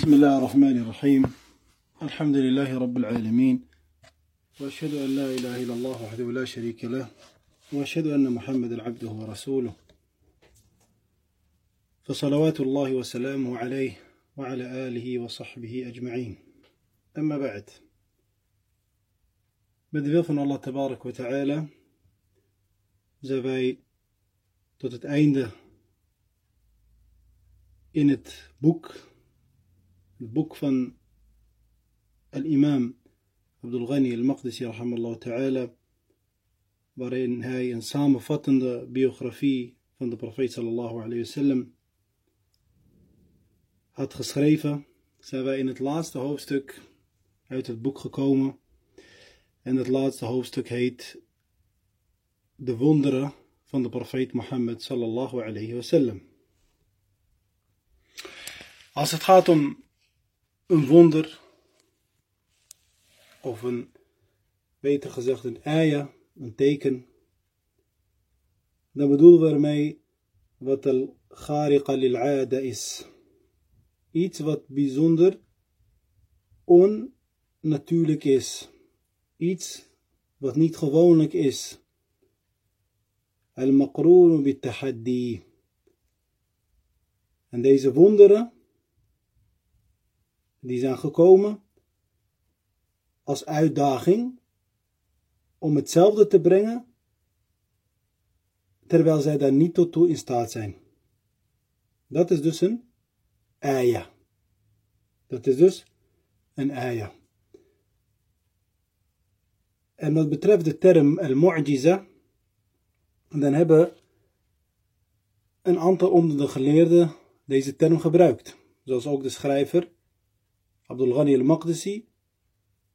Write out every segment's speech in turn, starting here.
بسم الله الرحمن الرحيم. الحمد لله رب العالمين. وأشهد أن لا إله إلا الله وحده لا شريك له. وأشهد أن محمد عبده ورسوله. فصلوات الله وسلامه عليه وعلى آله وصحبه أجمعين. أما بعد. Tabarak wa ta'ala zijn wij tot het einde in het boek, het boek van al-imam Abdul Ghani al-Maqdisi ta'ala, waarin hij een samenvattende biografie van de profeet sallallahu alayhi wasallam had geschreven, zijn wij in het laatste hoofdstuk uit het boek gekomen. En het laatste hoofdstuk heet De wonderen van de profeet Mohammed sallallahu alayhi wasallam. Als het gaat om een wonder, of een, beter gezegd een ayah, een teken, dan bedoelen we ermee wat al khariqa lil aada is. Iets wat bijzonder onnatuurlijk is. Iets wat niet gewoonlijk is. Al-maqroon bit tahaddi. En deze wonderen die zijn gekomen als uitdaging om hetzelfde te brengen, terwijl zij daar niet tot toe in staat zijn. Dat is dus een ayah. Dat is dus een ayah. En wat betreft de term al-mu'jiza, dan hebben een aantal onder de geleerden deze term gebruikt. Zoals ook de schrijver Abdul Ghani al-Maqdisi,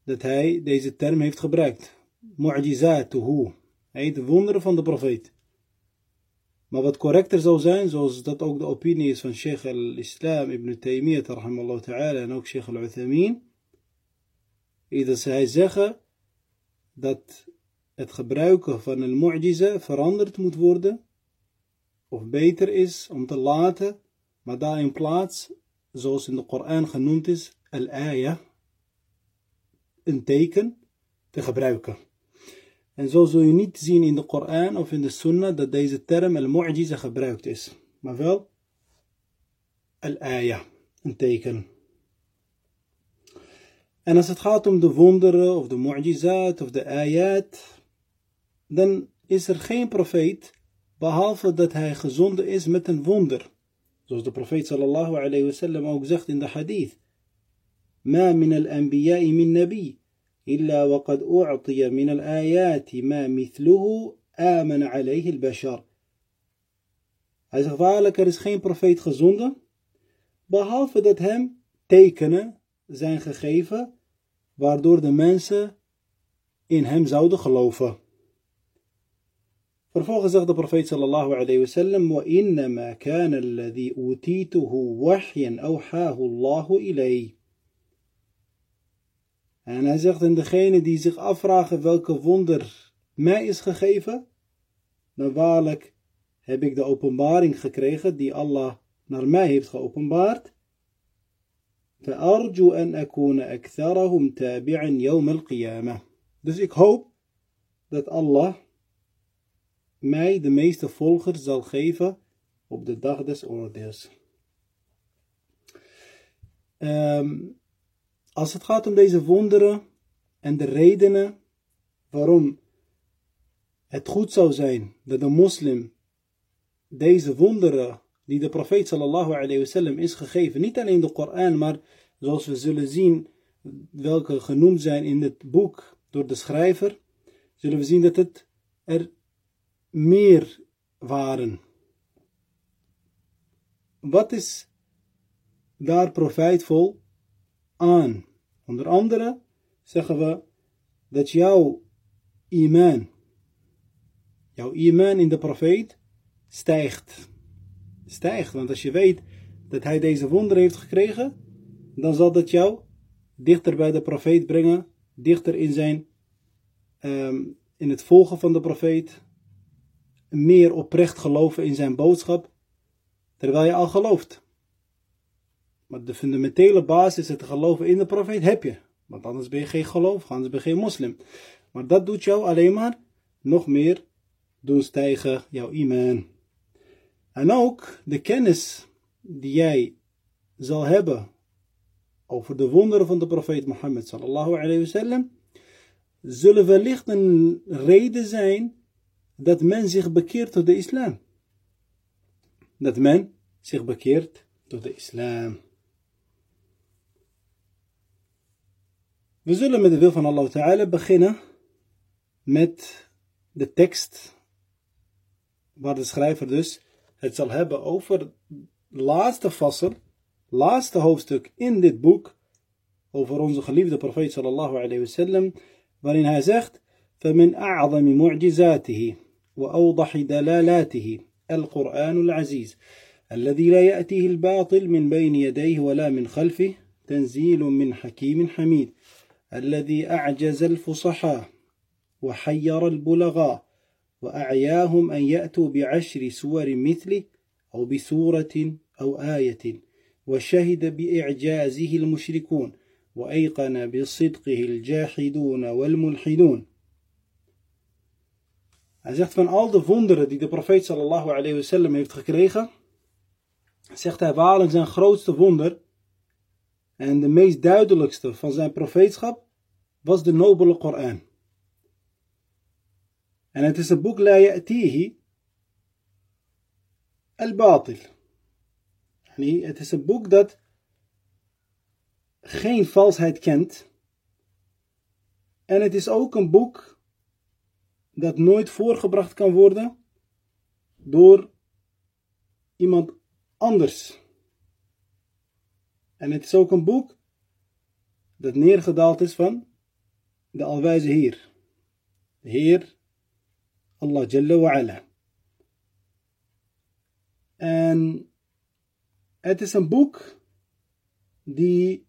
dat hij deze term heeft gebruikt. Mu'jizatuhu. De wonderen van de profeet. Maar wat correcter zou zijn, zoals dat ook de opinie is van Sheikh al-Islam ibn Taymiyyah rahimallahu ta'ala en ook Sheikh al-Uthamin, is dat zij zeggen dat het gebruiken van een mu'jiza veranderd moet worden, of beter is om te laten, maar daar in plaats, zoals in de Koran genoemd is, al-ayah, een teken, te gebruiken. En zo zul je niet zien in de Koran of in de Sunnah dat deze term al-mu'jiza gebruikt is, maar wel al-ayah, een teken. En als het gaat om de wonderen of de mu'jizat of de ayat, dan is er geen profeet behalve dat hij gezonden is met een wonder. Zoals de profeet sallallahu alayhi wasallam ook zegt in de hadith. ما من الأنبياء من نبي إلا وقد أعطي من الآيات ما مثله آمن عليه البشر Hij zegt waarlijk, er is geen profeet gezonden, behalve dat hem tekenen zijn gegeven, waardoor de mensen in hem zouden geloven. Vervolgens zegt de profeet sallallahu alayhi wa sallam, وَإِنَّمَا كَانَ الَّذِي أُوتِيتُهُ وَحْيًا أَوْحَاهُ اللَّهُ إِلَيْهِ En hij zegt, en degene die zich afvragen welke wonder mij is gegeven, dan waarlijk heb ik de openbaring gekregen die Allah naar mij heeft geopenbaard. فأرجو أن أكون أكثرهم تابعا يوم القيامة. Dus ik hoop dat Allah mij de meeste volgers zal geven op de dag des oordeels. Um, als het gaat om deze wonderen en de redenen waarom het goed zou zijn dat de moslim deze wonderen die de profeet sallallahu alayhi wasallam is gegeven, niet alleen de Koran, maar zoals we zullen zien, welke genoemd zijn in het boek door de schrijver, zullen we zien dat het er meer waren. Wat is daar profijtvol aan? Onder andere zeggen we dat jouw iman, jouw iman in de profeet stijgt. Stijgt, want als je weet dat hij deze wonder heeft gekregen, dan zal dat jou dichter bij de profeet brengen, dichter in zijn, um, in het volgen van de profeet, meer oprecht geloven in zijn boodschap, terwijl je al gelooft. De fundamentele basis, het geloven in de profeet, heb je. Want anders ben je geen geloof, anders ben je geen moslim. Maar dat doet jou alleen maar nog meer doen stijgen, jouw iman. En ook de kennis die jij zal hebben over de wonderen van de profeet Mohammed sallallahu alayhi wasallam, zullen wellicht een reden zijn dat men zich bekeert tot de islam. Dat men zich bekeert tot de islam. We zullen met de wil van Allah Ta'ala beginnen met de tekst waar de schrijver dus het zal hebben over het laatste vassel, laatste hoofdstuk in dit boek over onze geliefde profeet sallallahu alayhi wasallam, waarin hij zegt: فمن أعظم معجزاته وأوضح دلالاته القرآن العزيز الذي لا يأتيه الباطل من بين يديه ولا من خلفه تنزيل من حكيم حميد الذي أعجز الفصحاء وحير البلغاء وأعياهم أن يأتوا بعشر سور مثله أو بسورة أو آية وشهد بإعجازه المشركون وأيقن بصدقه الجاحدون والملحدون. Hij zegt van al de wonderen die de profeet sallallahu alayhi wasallam heeft gekregen, zegt hij waarlijk zijn grootste wonder en de meest duidelijkste van zijn profeetschap was de nobele Koran. En het is een boek La Ya'tihi al-Batil. Het is een boek dat geen valsheid kent. En het is ook een boek dat nooit voorgebracht kan worden door iemand anders. En het is ook een boek dat neergedaald is van de alwijze Heer. De Heer Allah Jalla wa ala. En het is een boek die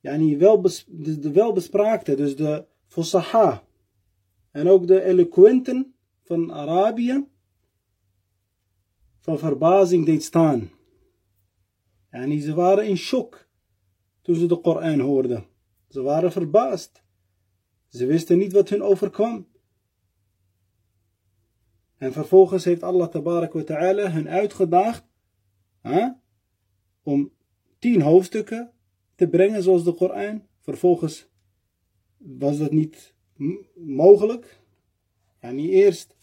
yani wel de welbespraakte, dus de Fusaha en ook de eloquenten van Arabië van verbazing deed staan. En ze waren in shock toen ze de Koran hoorden. Ze waren verbaasd. Ze wisten niet wat hun overkwam. En vervolgens heeft Allah wa ta'ala hun uitgedaagd hè, om tien hoofdstukken te brengen zoals de Koran. Vervolgens was dat niet mogelijk. Ja, niet eerst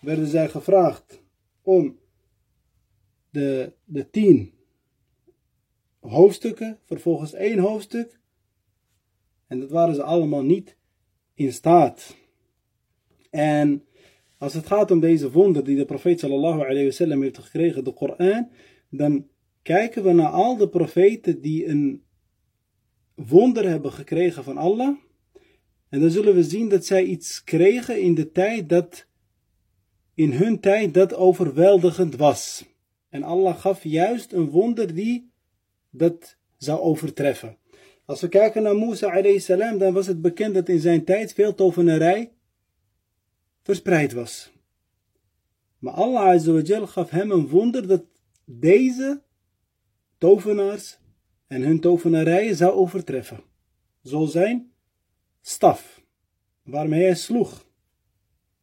werden zij gevraagd om de, de tien hoofdstukken, vervolgens één hoofdstuk. En dat waren ze allemaal niet in staat. En als het gaat om deze wonder die de profeet sallallahu alayhi wasallam heeft gekregen, de Koran, dan kijken we naar al de profeten die een wonder hebben gekregen van Allah. En dan zullen we zien dat zij iets kregen in de tijd dat, in hun tijd dat overweldigend was. En Allah gaf juist een wonder die dat zou overtreffen. Als we kijken naar Musa salam, dan was het bekend dat in zijn tijd veel tovenarij verspreid was. Maar Allah azawajal gaf hem een wonder dat deze tovenaars en hun tovenarijen zou overtreffen. Zo zijn staf, waarmee hij sloeg.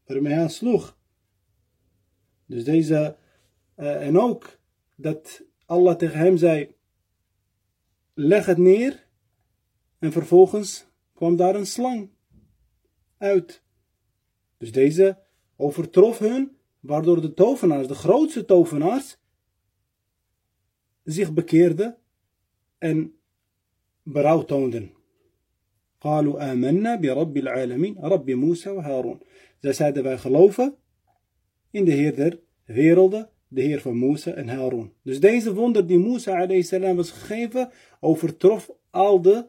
Waarmee hij sloeg. Dus deze, uh, en ook dat Allah tegen hem zei, leg het neer en vervolgens kwam daar een slang uit. Dus deze overtrof hun, waardoor de tovenaars, de grootste tovenaars, zich bekeerden en berouw toonden. قالوا آمنا برب العالمين رب موسى وهارون. Zij zeiden wij geloven in de Heer der werelden, de Heer van Musa en Harun. Dus deze wonder die Musa salam was gegeven, overtrof al de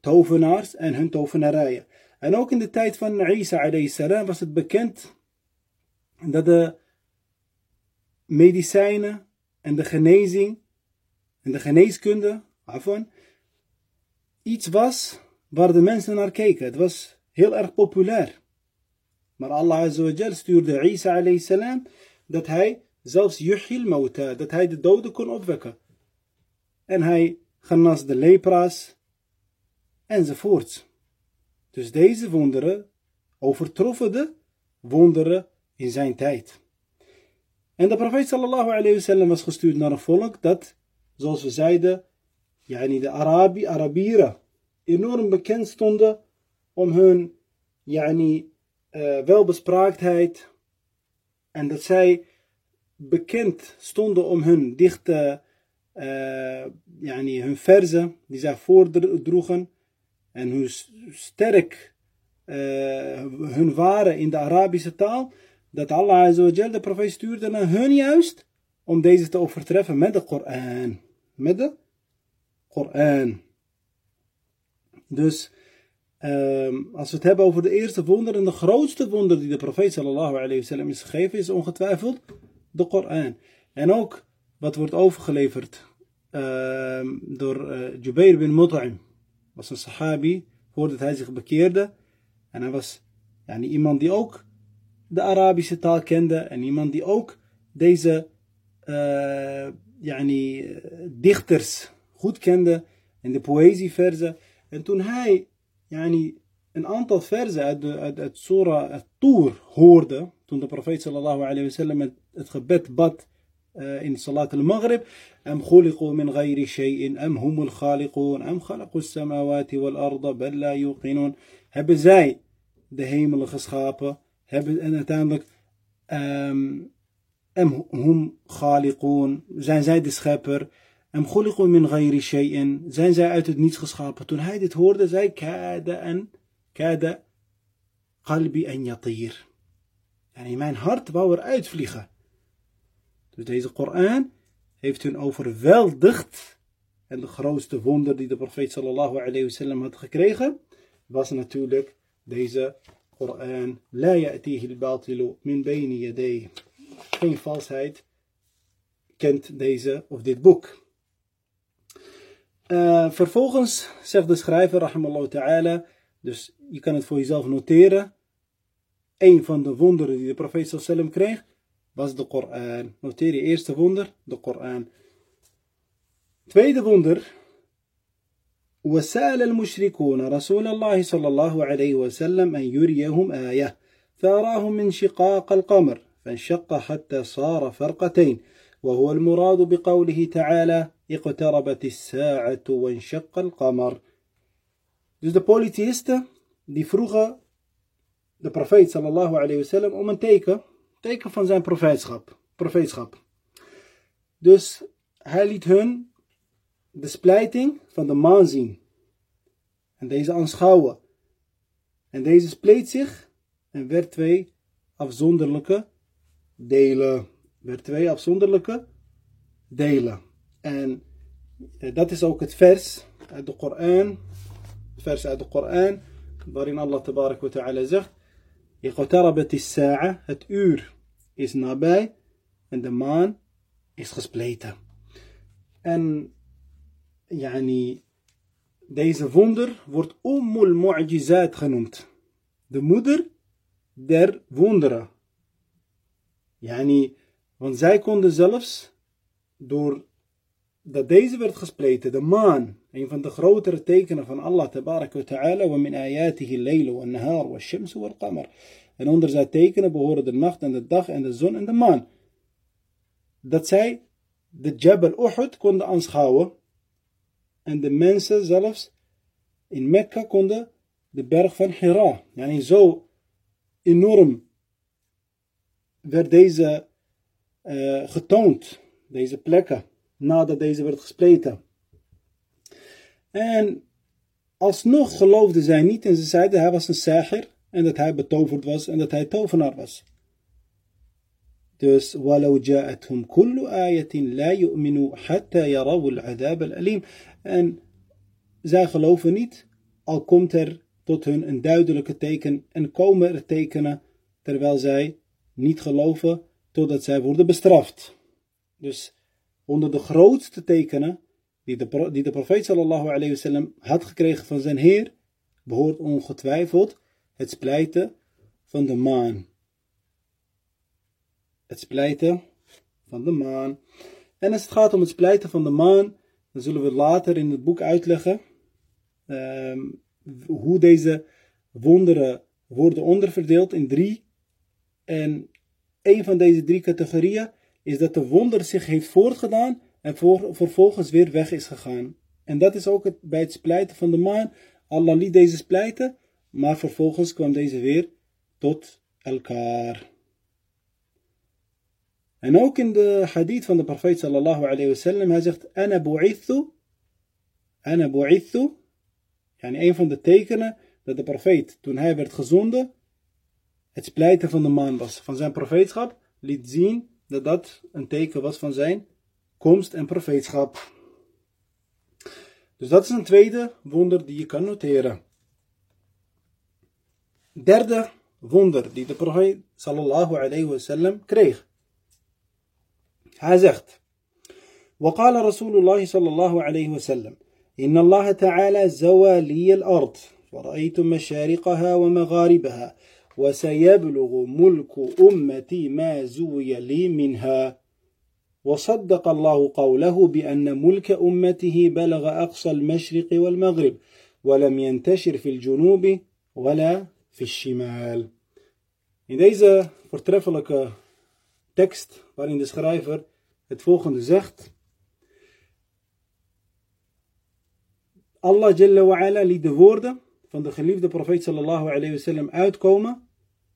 tovenaars en hun tovenarijen. En ook in de tijd van Isa salam was het bekend dat de medicijnen en de genezing en de geneeskunde afwan, iets was waar de mensen naar keken. Het was heel erg populair. Maar Allah azawajal stuurde Isa alayhi salam dat hij zelfs yuhil mauta, dat hij de doden kon opwekken. En hij genas de lepra's enzovoorts. Dus deze wonderen overtroffen de wonderen in zijn tijd. En de profeet sallallahu alayhi wasallam was gestuurd naar een volk dat, zoals we zeiden, yani de Arabi, Arabieren enorm bekend stonden om hun yani, uh, welbespraaktheid en dat zij bekend stonden om hun dichte uh, yani, hun verzen die zij voordroegen en hoe sterk uh, hun waren in de Arabische taal dat Allah Azawajal de profeet stuurde naar hun juist om deze te overtreffen met de Koran. Met de Koran. Dus um, als we het hebben over de eerste wonder en de grootste wonder die de profeet sallallahu alayhi wasallam is gegeven is ongetwijfeld de Koran. En ook wat wordt overgeleverd uh, door uh, Jubair bin Mut'im. Was een sahabi voordat hij zich bekeerde. En hij was yani, iemand die ook de Arabische taal kende en iemand die ook deze uh, yani, dichters goed kende en de poëzieverzen. En toen hij يعني ان انت فرزه اد اد اد الطور هوردة تون البروفيت صلى الله عليه وسلم اتخبت بات آه، إن صلاة المغرب أم خلقوا من غير شيء أم هم الخالقون أم خلقوا السماوات والأرض بل لا يوقنون. هب زاي دهيم الخصخابة هب أنا تاندك آم هم خالقون. زين زايد سخابر أه em khuliqu min ghayri shay'in, zijn zij uit het niets geschapen. Toen hij dit hoorde, zei kada en kada qalbi en yatir. En in mijn hart wou er uitvliegen. Dus deze Koran heeft hun overweldigd. En de grootste wonder die de profeet sallallahu alayhi wasallam had gekregen, was natuurlijk deze Koran. La ya'tihi al-batilu min bayni yadayhi. Geen valsheid kent deze of dit boek. Uh, vervolgens zegt de schrijver, rahimallahu ta'ala, dus je kan het voor jezelf noteren. Een van de wonderen die de profeet sallam kreeg, was de Koran. Noteer je eerste wonder, de Koran. Tweede wonder, وسأل المشركون رسول الله صلى الله عليه وسلم أن يريهم آية فأراهم من شقاق القمر فانشق حتى صار فرقتين وهو المراد بقوله تعالى اقتربت الساعة وانشق القمر Dus de polytheïsten die vroegen de profeet sallallahu alayhi wasallam om een teken, teken van zijn profeetschap, profeetschap. Dus hij liet hun de splijting van de maan zien. En deze aanschouwen. En deze spleet zich en werd twee afzonderlijke delen. Werd twee afzonderlijke delen. En eh, dat is ook het vers uit de Koran. Vers uit de Koran. Waarin Allah tabarak wa ta'ala zegt. Het uur is nabij. En de maan is gespleten. En yani, deze wonder wordt Ummul Mu'jizat genoemd. De moeder der wonderen. Yani, want zij konden zelfs, door dat deze werd gespleten, de maan, een van de grotere tekenen van Allah tabarak wa ta'ala, wa min ayatihi laylu wa nahar wa wal qamar. En onder zijn tekenen behoren de nacht en de dag en de zon en de maan. Dat zij de Jabal Uhud konden aanschouwen en de mensen zelfs in Mekka konden de berg van Hira. Yani zo enorm werd deze uh, getoond, deze plekken, nadat deze werd gespleten. En alsnog geloofden zij niet en ze zeiden hij was een sahir en dat hij betoverd was en dat hij tovenaar was. Dus. En zij geloven niet, al komt er tot hun een duidelijke teken en komen er tekenen, terwijl zij niet geloven totdat zij worden bestraft. Dus onder de grootste tekenen die de, die de profeet sallallahu alayhi wasallam had gekregen van zijn Heer, behoort ongetwijfeld het splijten van de maan. Het splijten van de maan. En als het gaat om het splijten van de maan, dan zullen we later in het boek uitleggen ehm, hoe deze wonderen worden onderverdeeld in drie. En een van deze drie categorieën is dat de wonder zich heeft voortgedaan en voor, vervolgens weer weg is gegaan. En dat is ook het, bij het splijten van de maan. Allah liet deze splijten, maar vervolgens kwam deze weer tot elkaar. En ook in de hadith van de profeet sallallahu alayhi wasallam, hij zegt, Ana bu'ithu, Ana bu'ithu, yani een van de tekenen dat de profeet, toen hij werd gezonden, het splijten van de maan was. Van zijn profeetschap liet zien dat dat een teken was van zijn komst en profeetschap. Dus dat is een tweede wonder die je kan noteren. Derde wonder die de profeet sallallahu alayhi wasallam kreeg. Hij zegt: وقال رسول الله صلى الله عليه وسلم إن الله تعالى زوى لي الأرض ورأيت مشارقها ومغاربها وسيبلغ ملك أمتي ما زوي لي منها وصدق الله قوله بأن ملك أمته بلغ أقصى المشرق والمغرب ولم ينتشر في الجنوب ولا في الشمال In deze voortreffelijke tekst, waarin de schrijver het volgende zegt. Allah Jalla wa ala liet de woorden van de geliefde profeet sallallahu alayhi wasallam uitkomen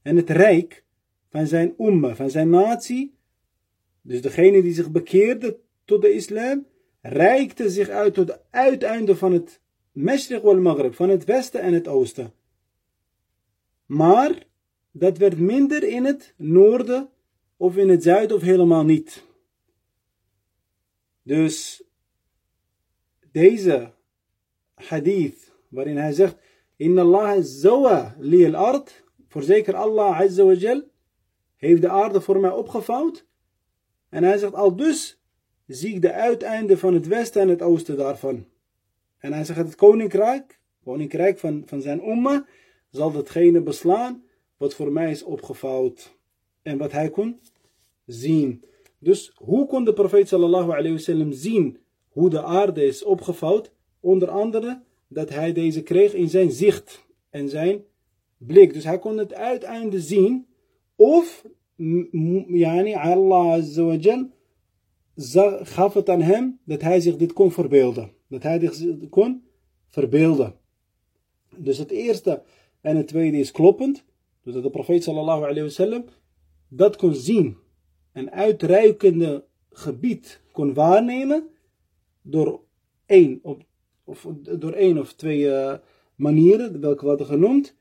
en het rijk van zijn umma, van zijn natie, dus degene die zich bekeerde tot de islam, reikte zich uit tot het uiteinde van het Mashriq wal Maghrib, van het westen en het oosten. Maar dat werd minder in het noorden of in het zuiden of helemaal niet. Dus deze hadith waarin hij zegt Inna Allah zawa li al-ard Voorzeker Allah Azza heeft de aarde voor mij opgevouwd. En hij zegt al dus zie ik de uiteinden van het westen en het oosten daarvan. En hij zegt het koninkrijk, koninkrijk van, van zijn umma, zal datgene beslaan wat voor mij is opgevouwd. En wat hij kon zien. Dus hoe kon de profeet sallallahu alayhi wasallam zien hoe de aarde is opgevouwd? Onder andere dat hij deze kreeg in zijn zicht en zijn blik. Dus hij kon het uiteinde zien. Of, yani, Allah azawajal gaf het aan hem dat hij zich dit kon verbeelden. Dat hij dit kon verbeelden. Dus het eerste en het tweede is kloppend. Dus dat de profeet sallallahu alayhi wasallam dat kon zien. Een uitreikende gebied kon waarnemen door één, of, door één of twee uh, manieren, welke worden genoemd.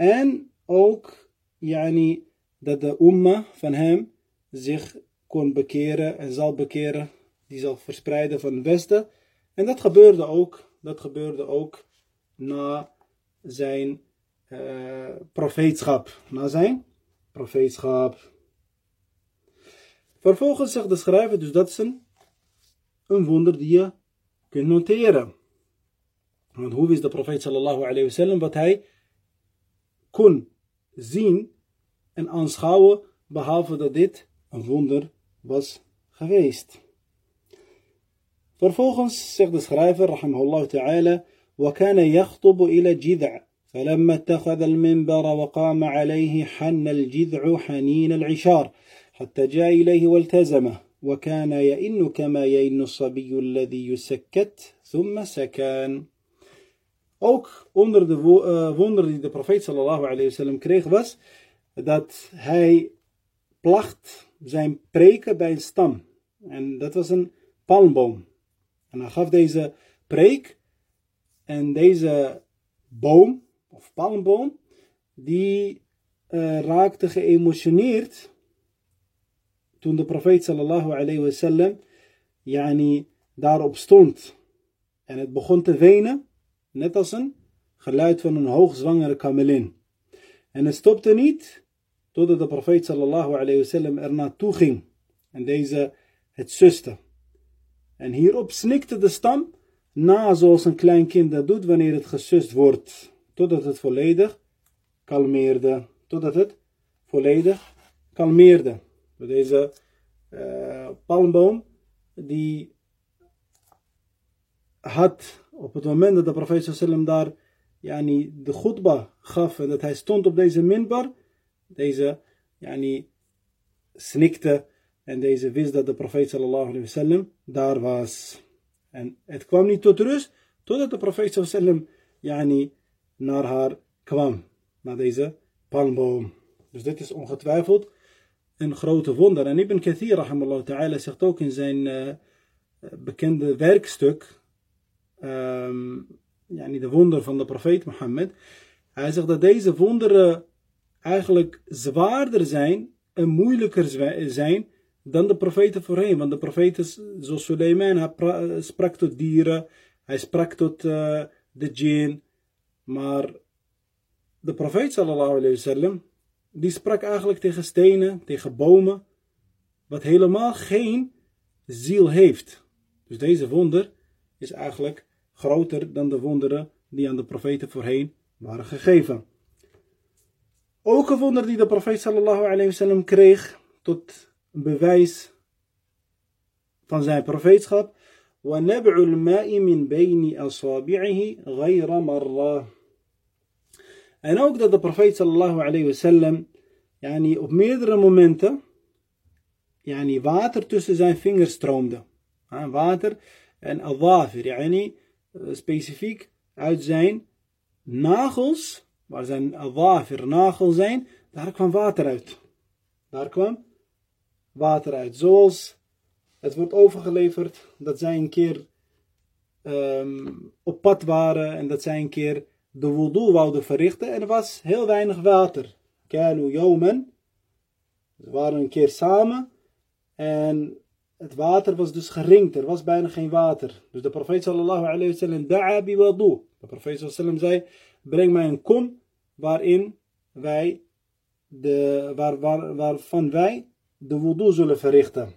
En ook yani, dat de umma van hem zich kon bekeren en zal bekeren. Die zal verspreiden van het westen. En dat gebeurde ook. Dat gebeurde ook na zijn uh, profeetschap. Na zijn profeetschap. Vervolgens zegt de schrijver, dus dat is een, een wonder die je kunt noteren. Want hoe wist de profeet sallallahu alayhi wasallam wat hij kon zien en aanschouwen, behalve dat dit een wonder was geweest. Vervolgens zegt de schrijver, rahimahullah ta'ala, وكان يخطب إلى الجذع فلما اتخذ المنبر وقام عليه حن الجذع حنين العشار حتى جاء إليه والتزمه وكان يئن كما يئن الصبي الذي يسكت ثم سكان Ook onder de uh, wonderen die de profeet sallallahu alayhi wasallam kreeg was dat hij placht zijn preken bij een stam. En dat was een palmboom. En hij gaf deze preek en deze boom of palmboom die uh, raakte geëmotioneerd toen de profeet sallallahu alayhi wasallam yani, daarop stond. En het begon te wenen net als een geluid van een hoogzwangere kamelin. En het stopte niet totdat de profeet sallallahu alayhi wasallam er naartoe ging en deze het suste. En hierop snikte de stam na zoals een klein kind dat doet wanneer het gesust wordt, totdat het volledig kalmeerde, totdat het volledig kalmeerde. Door deze uh, palmboom, die had op het moment dat de profeet sallam daar yani, de khutba gaf en dat hij stond op deze minbar, deze yani, snikte en deze wist dat de profeet sallallahu alayhi wasallam daar was. En het kwam niet tot rust totdat de profeet wasallam yani, naar haar kwam, naar deze palmboom. Dus dit is ongetwijfeld een grote wonder. En Ibn Kathir, rahimallahu ta'ala, zegt ook in zijn uh, bekende werkstuk, um, de wonder van de profeet Mohammed. Hij zegt dat deze wonderen eigenlijk zwaarder zijn en moeilijker zijn dan de profeten voorheen. Want de profeten, zoals Suleiman, hij sprak tot dieren, hij sprak tot uh, de djinn. Maar de profeet sallallahu alayhi wasallam, die sprak eigenlijk tegen stenen, tegen bomen, wat helemaal geen ziel heeft. Dus deze wonder is eigenlijk groter dan de wonderen die aan de profeten voorheen waren gegeven. Ook een wonder die de profeet sallallahu alayhi wasallam kreeg tot een bewijs van zijn profeetschap. وَنَبْعُ الْمَاءِ مِنْ بَيْنِ أَصَابِعِهِ غَيْرَ مَرَّةٍ En ook dat de profeet sallallahu alayhi wasallam yani op meerdere momenten yani water tussen zijn vingers stroomde. Water en adhafir, yani specifiek uit zijn nagels, waar zijn adhafir nagels zijn, daar kwam water uit. Daar kwam water uit. Zoals het wordt overgeleverd dat zij een keer um, op pad waren en dat zij een keer de wudu wouden verrichten en er was heel weinig water. Kalu yomen. Ze waren een keer samen en het water was dus gering, er was bijna geen water. Dus de profeet sallallahu alayhi wa sallam da'a bi wadu. De profeet sallallahu zei, breng mij een kom waarin wij de, waar, waar, waarvan wij de wudu zullen verrichten.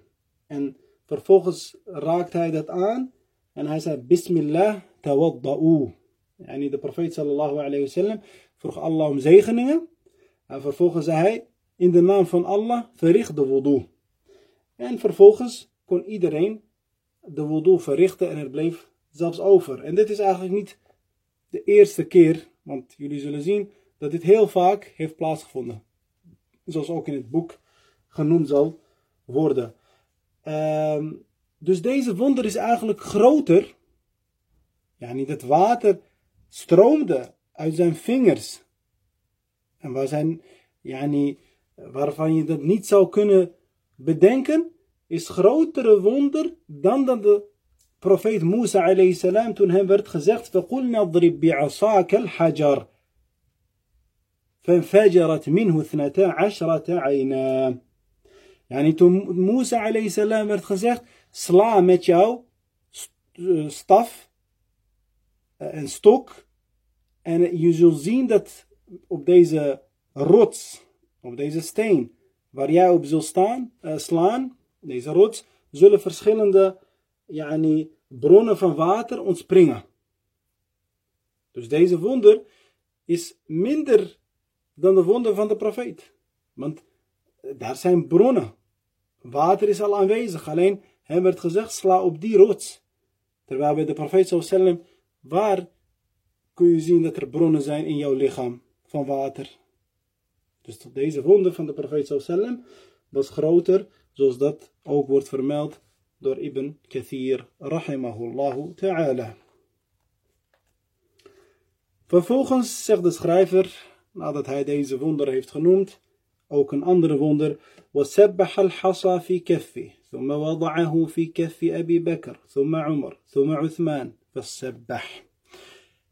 En vervolgens raakt hij dat aan en hij zei, Bismillah tawadda'u. En de profeet sallallahu alayhi wa sallam vroeg Allah om zegeningen. En vervolgens zei hij, in de naam van Allah verricht de wudu. En vervolgens iedereen de wudu verrichten en er bleef zelfs over. En dit is eigenlijk niet de eerste keer, want jullie zullen zien dat dit heel vaak heeft plaatsgevonden. Zoals ook in het boek genoemd zal worden. Um, dus deze wonder is eigenlijk groter. Ja, niet het water stroomde uit zijn vingers. En waar zijn, ja, niet, waarvan je dat niet zou kunnen bedenken, is grotere wonder dan dat de profeet Musa alayhi salam toen hem werd gezegd فَقُلْنَا اضْرِبْ بِعَصَاكَ الْحَجَرِ فانفجرت منه اثنتا عشرة عينا Yani toen Musa alayhi salam werd gezegd, sla met jouw staf en stok en je zult zien dat op deze rots, op deze steen, waar jij op zult staan, uh, slaan, deze rots, zullen verschillende yani, bronnen van water ontspringen. Dus deze wonder is minder dan de wonder van de profeet. Want daar zijn bronnen. Water is al aanwezig. Alleen hem werd gezegd, sla op die rots. Terwijl bij de profeet sallam, waar kun je zien dat er bronnen zijn in jouw lichaam van water. Dus deze wonder van de profeet sallam was groter, zoals dat ook wordt vermeld door Ibn Kathir, rahimahullahu ta'ala. Vervolgens zegt de schrijver, nadat hij deze wonder heeft genoemd, ook een andere wonder. وسبح الحصى في كفه ثم وضعه في كف أبي بكر ثم عمر ثم عثمان فسبح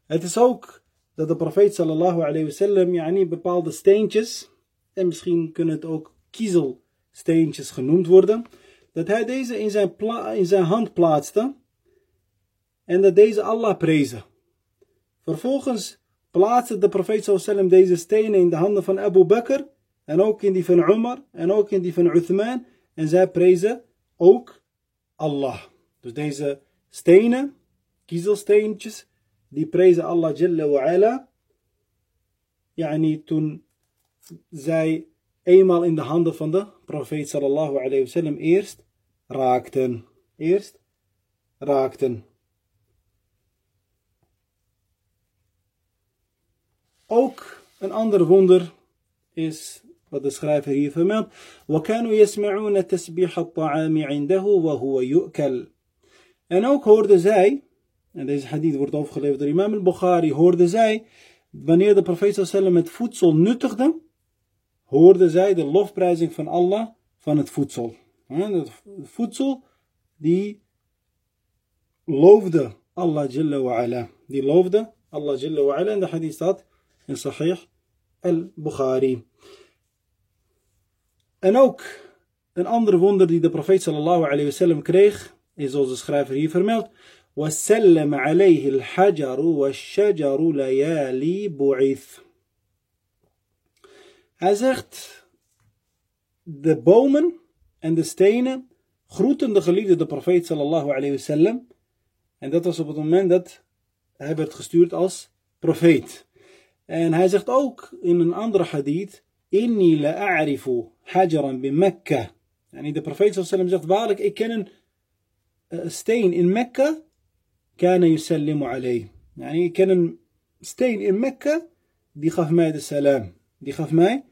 Het is ook dat de profeet sallallahu alayhi wasallam yani bepaalde steentjes en misschien kunnen het ook kiezelsteentjes genoemd worden dat hij deze in zijn, in zijn hand plaatste en dat deze Allah prezen. Vervolgens plaatste de profeet sallam deze stenen in de handen van Abu Bakr en ook in die van Umar en ook in die van Uthman en zij prezen ook Allah. Dus deze stenen, kiezelsteentjes, die prezen Allah Jalla wa Ala. Yani toen zij eenmaal in de handen van de profeet sallallahu alayhi wasallam eerst raakten. Eerst raakten. Ook een ander wonder is wat de schrijver hier vermeldt. وَكَانُوا يَسْمَعُونَ تَسْبِيحَ الطَّعَامِ عِنْدَهُ وَهُوَ يُؤْكَلْ En ook hoorden zij, en deze hadith wordt overgeleverd door imam al-Bukhari, hoorden zij, wanneer de profeet sallam het voedsel nuttigde, hoorden zij de lofprijzing van Allah van het voedsel. Het voedsel die loofde Allah Jalla wa ala. Die loofde Allah Jalla wa ala. En de hadith staat in Sahih al-Bukhari. En ook een ander wonder die de profeet sallallahu alayhi wasallam kreeg, is zoals de schrijver hier vermeldt. وسلم عليه الحجر والشجر ليالي بعث. hij zegt, de bomen en de stenen groeten de geliefde de profeet sallallahu alayhi wasallam. En dat was op het moment dat hij werd gestuurd als profeet. En hij zegt ook in een andere hadith, Inni la a'rifu hajaran bi Mekka. En de profeet sallam zegt, waarlijk, ik ken een uh, steen in Mekka, kana yusallimu alayh. Yani, ik ken een steen in Mekka, die gaf mij de salam. Die gaf mij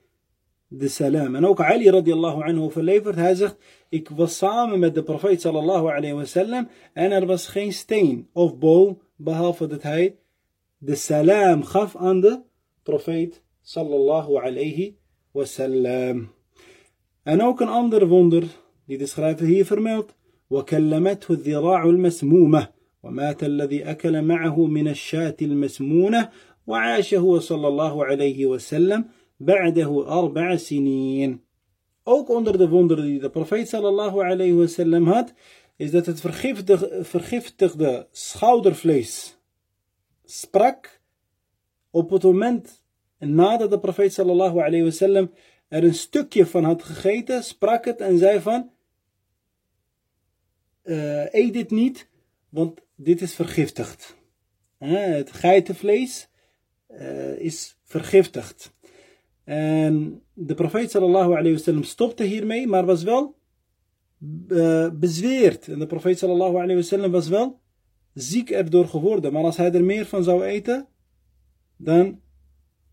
de salam. En ook Ali radiallahu anhu overlevert, hij zegt, ik was samen met de profeet sallallahu alayhi wasallam en er was geen steen of boom, behalve dat hij de salam gaf aan de profeet sallallahu alayhi wasallam. En ook een ander wonder die de schrijver hier vermeldt. وكلمته الذراع المسمومة ومات الذي أكل معه من الشاة المسمونة وعاش هو صلى الله عليه وسلم ba'dahu arba'a sinin. Ook onder de wonderen die de profeet sallallahu alayhi wasallam had, is dat het vergiftigde, schoudervlees sprak op het moment nadat de profeet sallallahu alayhi wasallam er een stukje van had gegeten, sprak het en zei van, eh, eet dit niet, want dit is vergiftigd. Eh, het geitenvlees eh, is vergiftigd. En de profeet sallallahu alayhi wasallam stopte hiermee, maar was wel bezweerd. En de profeet sallallahu alayhi wasallam was wel ziek erdoor geworden. Maar als hij er meer van zou eten, dan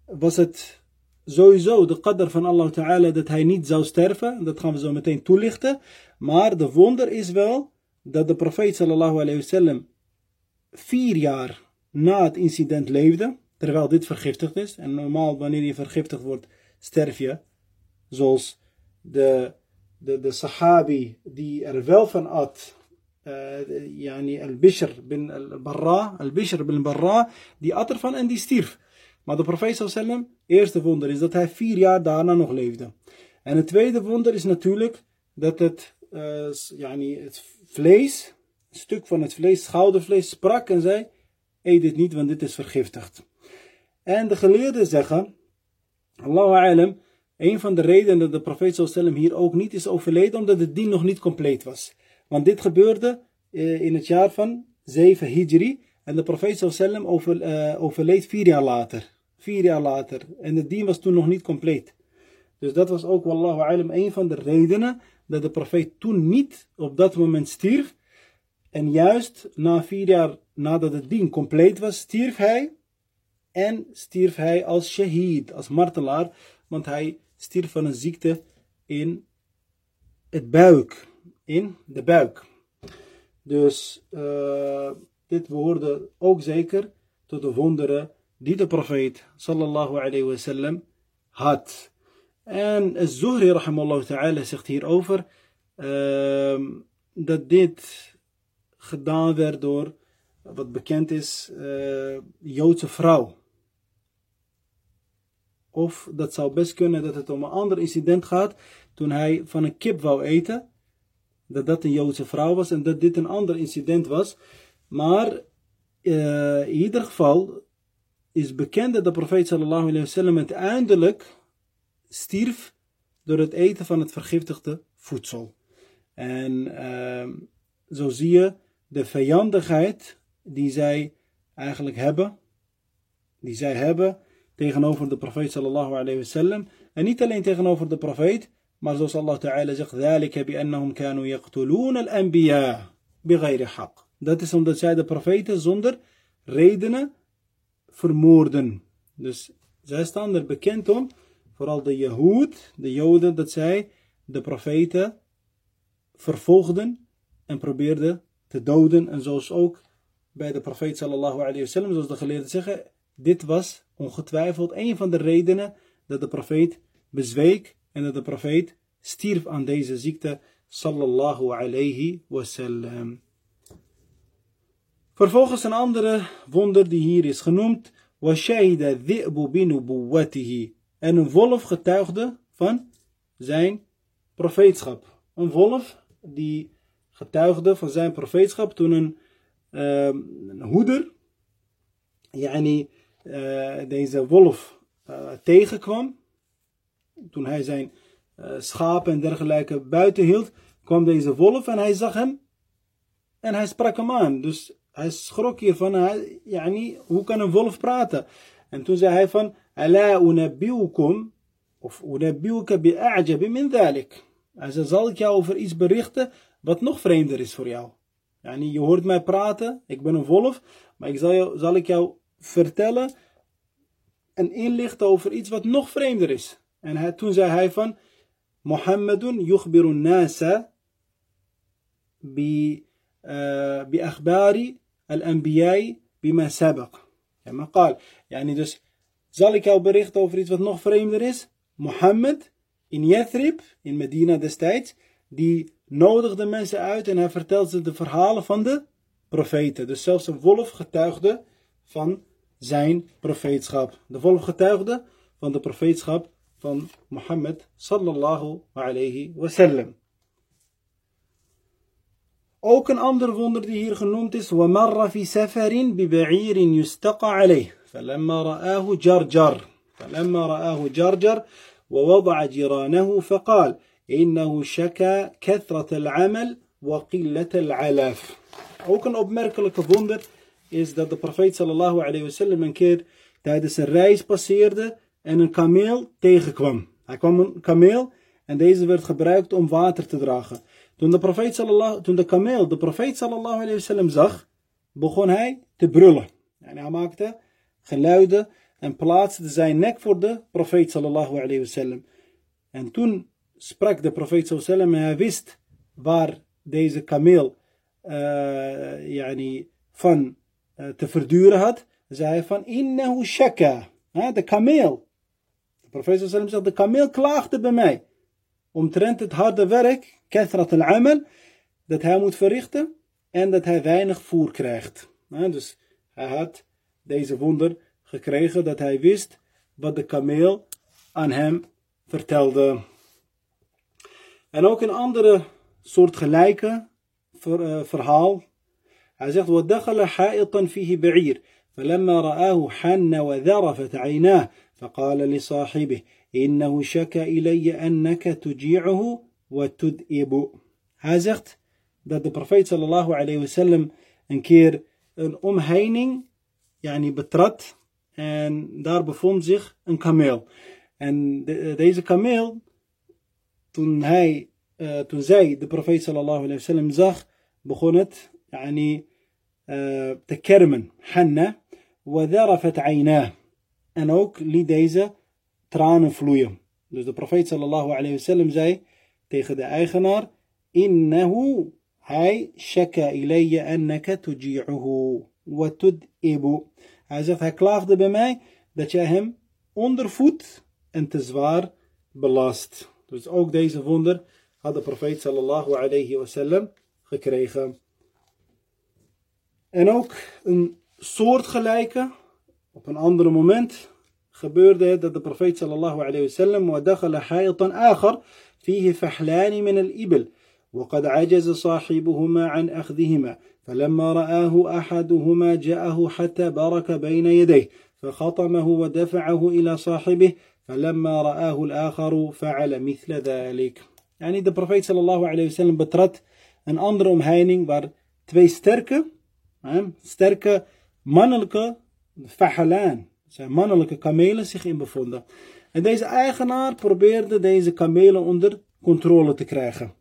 was het sowieso de qadr van Allah Ta'ala dat hij niet zou sterven. Dat gaan we zo meteen toelichten. Maar de wonder is wel dat de profeet sallallahu alayhi wasallam vier jaar na het incident leefde. Terwijl dit vergiftigd is. En normaal wanneer je vergiftigd wordt, sterf je. Zoals de, de, de sahabi die er wel van at. Uh, al-Bishr bin al-Barra. Al-Bishr bin Barra. Die at ervan en die stierf. Maar de profeet sallam, eerste wonder is dat hij vier jaar daarna nog leefde. En het tweede wonder is natuurlijk dat het, uh, yani het vlees, een stuk van het vlees, schoudervlees, sprak en zei, eet dit niet, want dit is vergiftigd. En de geleerden zeggen, Allahu alam, een van de redenen dat de profeet sallam hier ook niet is overleden, omdat het dien nog niet compleet was. Want dit gebeurde uh, in het jaar van 7 Hijri, en de profeet sallam uh, overleed vier jaar later. Vier jaar later. En de dien was toen nog niet compleet. Dus dat was ook, wallahu alam, een van de redenen dat de profeet toen niet op dat moment stierf. En juist na vier jaar nadat het dien compleet was, stierf hij. En stierf hij als shahid, als martelaar. Want hij stierf van een ziekte in het buik. In de buik. Dus uh, dit behoorde ook zeker tot de wonderen die de profeet sallallahu alayhi wasallam had. En Zuhri rahimallahu ta'ala zegt hierover uh, dat dit gedaan werd door wat bekend is uh, Joodse vrouw. Of dat zou best kunnen dat het om een ander incident gaat toen hij van een kip wou eten. Dat dat een Joodse vrouw was en dat dit een ander incident was. Maar uh, in ieder geval is bekend dat de profeet sallallahu alayhi wasallam uiteindelijk stierf door het eten van het vergiftigde voedsel. En uh, zo zie je de vijandigheid die zij eigenlijk hebben, die zij hebben tegenover de profeet sallallahu alayhi wasallam. En niet alleen tegenover de profeet, maar zoals Allah Ta'ala zegt, ذَلِكَ بِأَنَّهُمْ كَانُوا يَقْتُلُونَ الْأَنْبِيَاءَ بِغَيْرِ حَقٍ Dat is omdat zij de profeten zonder redenen vermoorden. Dus zij staan er bekend om, vooral de Jehoed, de Joden, dat zij de profeten vervolgden en probeerden te doden. En zoals ook bij de profeet sallallahu alayhi wasallam, zoals de geleerden zeggen, dit was ongetwijfeld een van de redenen dat de profeet bezweek en dat de profeet stierf aan deze ziekte sallallahu alayhi wasallam. Vervolgens een andere wonder die hier is genoemd, washahida dhi'bu binubuwatihi. En een wolf getuigde van zijn profeetschap. Een wolf die getuigde van zijn profeetschap toen een hoeder, yani, uh, deze wolf uh, tegenkwam. Toen hij zijn uh, schapen en dergelijke buiten hield, kwam deze wolf en hij zag hem en hij sprak hem aan. Dus hij schrok hiervan, hij, yani, hoe kan een wolf praten? En toen zei hij van, Ala of unabbiuka bi'a'jabi min dhalik. Hij zei, zal ik jou over iets berichten wat nog vreemder is voor jou? Yani, je hoort mij praten, ik ben een wolf, maar ik zal, jou, zal ik jou vertellen en inlichten over iets wat nog vreemder is. En hij, toen zei hij van, Mohammedun yukhbiru nasa bi, uh, bi akhbari al-anbiya'i bima sabaq. كما قال يعني dus zal ik jou berichten over iets wat nog vreemder is Mohammed in Yathrib in Medina destijds die nodigde mensen uit en hij vertelde ze de verhalen van de profeten dus zelfs een wolf getuigde van zijn profeetschap de wolf getuigde van de profeetschap van Mohammed sallallahu alayhi wasallam Ook een ander wonder die hier genoemd is. وَمَرَّ فِي سَفَرٍ بِبَعِيرٍ يُسْتَقَى عَلَيْهِ فَلَمَّا رَآهُ جَرْجَرْ فَلَمَّا رَآهُ جَرْجَرْ ووضع جيرانه فقال Innahu shaka kathrat al-amal wa al-alaf. Ook een opmerkelijke wonder is dat de profeet sallallahu alayhi wasallam een keer tijdens een reis passeerde en een kameel tegenkwam. Hij kwam een kameel en deze werd gebruikt om water te dragen. Toen de, profeet sallallahu, toen de kameel de profeet sallallahu alayhi wasallam zag, begon hij te brullen. En hij maakte geluiden en plaatste zijn nek voor de profeet sallallahu alayhi wasallam. En toen sprak de profeet wasallam en hij wist waar deze kameel uh, yani, van uh, te verduren had. Zei hij van, innahu shaka. De kameel. De profeet wasallam zegt, de kameel klaagde bij mij omtrent het harde werk, kathrat al-amal, dat hij moet verrichten en dat hij weinig voer krijgt. dus hij had deze wonder gekregen dat hij wist wat de kameel aan hem vertelde. En ook een andere soort gelijke verhaal. Hij zegt: وَدَخَلَ حَائِطًا فِيهِ بَعِيرٌ فلما رآه حن وذرفت عيناه فقال لصاحبه إنه شك إلي أنك تجيعه وتدئب Hij zegt dat de profeet sallallahu alayhi wasallam een keer een omheining yani, betrad en daar bevond zich een kameel. En de, deze kameel, toen, hij, uh, toen zij de profeet sallallahu alayhi wasallam zag, begon het yani, uh, te kermen. Hanna, وذرفت عيناه. En ook liet deze tranen vloeien. Dus de profeet sallallahu alayhi wasallam zei tegen de eigenaar, innahu, hij, shaka ilayya annaka tuji'uhu, wa tud'ibu. Hij zegt, hij klaagde bij mij dat jij hem ondervoedt en te zwaar belast. Dus ook deze wonder had de profeet sallallahu alayhi wasallam gekregen. En ook een soortgelijke, op een ander moment, gebeurde het dat de profeet sallallahu alayhi wasallam ودخل حائطا آخر فيه فحلان من الإبل وقد عجز صاحبهما عن أخذهما فلما رآه أحدهما جاءه حتى بارك بين يديه فخطمه ودفعه إلى صاحبه فلما رآه الآخر فعل مثل ذلك يعني de profeet sallallahu alayhi wasallam betrad een andere omheining waar twee sterke sterke mannelijke fahalaan zijn mannelijke kamelen zich in bevonden. En deze eigenaar probeerde deze kamelen onder controle te krijgen.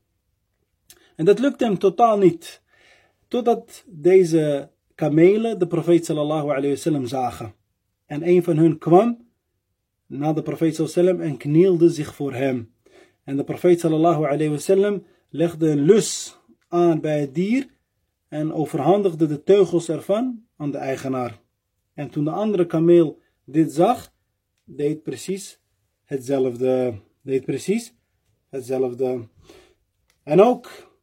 En dat lukte hem totaal niet. Totdat deze kamelen de profeet sallallahu alayhi wasallam zagen. En een van hun kwam naar de profeet alayhi en knielde zich voor hem. En de profeet sallallahu alayhi wasallam legde een lus aan bij het dier en overhandigde de teugels ervan aan de eigenaar. En toen de andere kameel dit zag, deed precies hetzelfde. Deed precies hetzelfde. En ook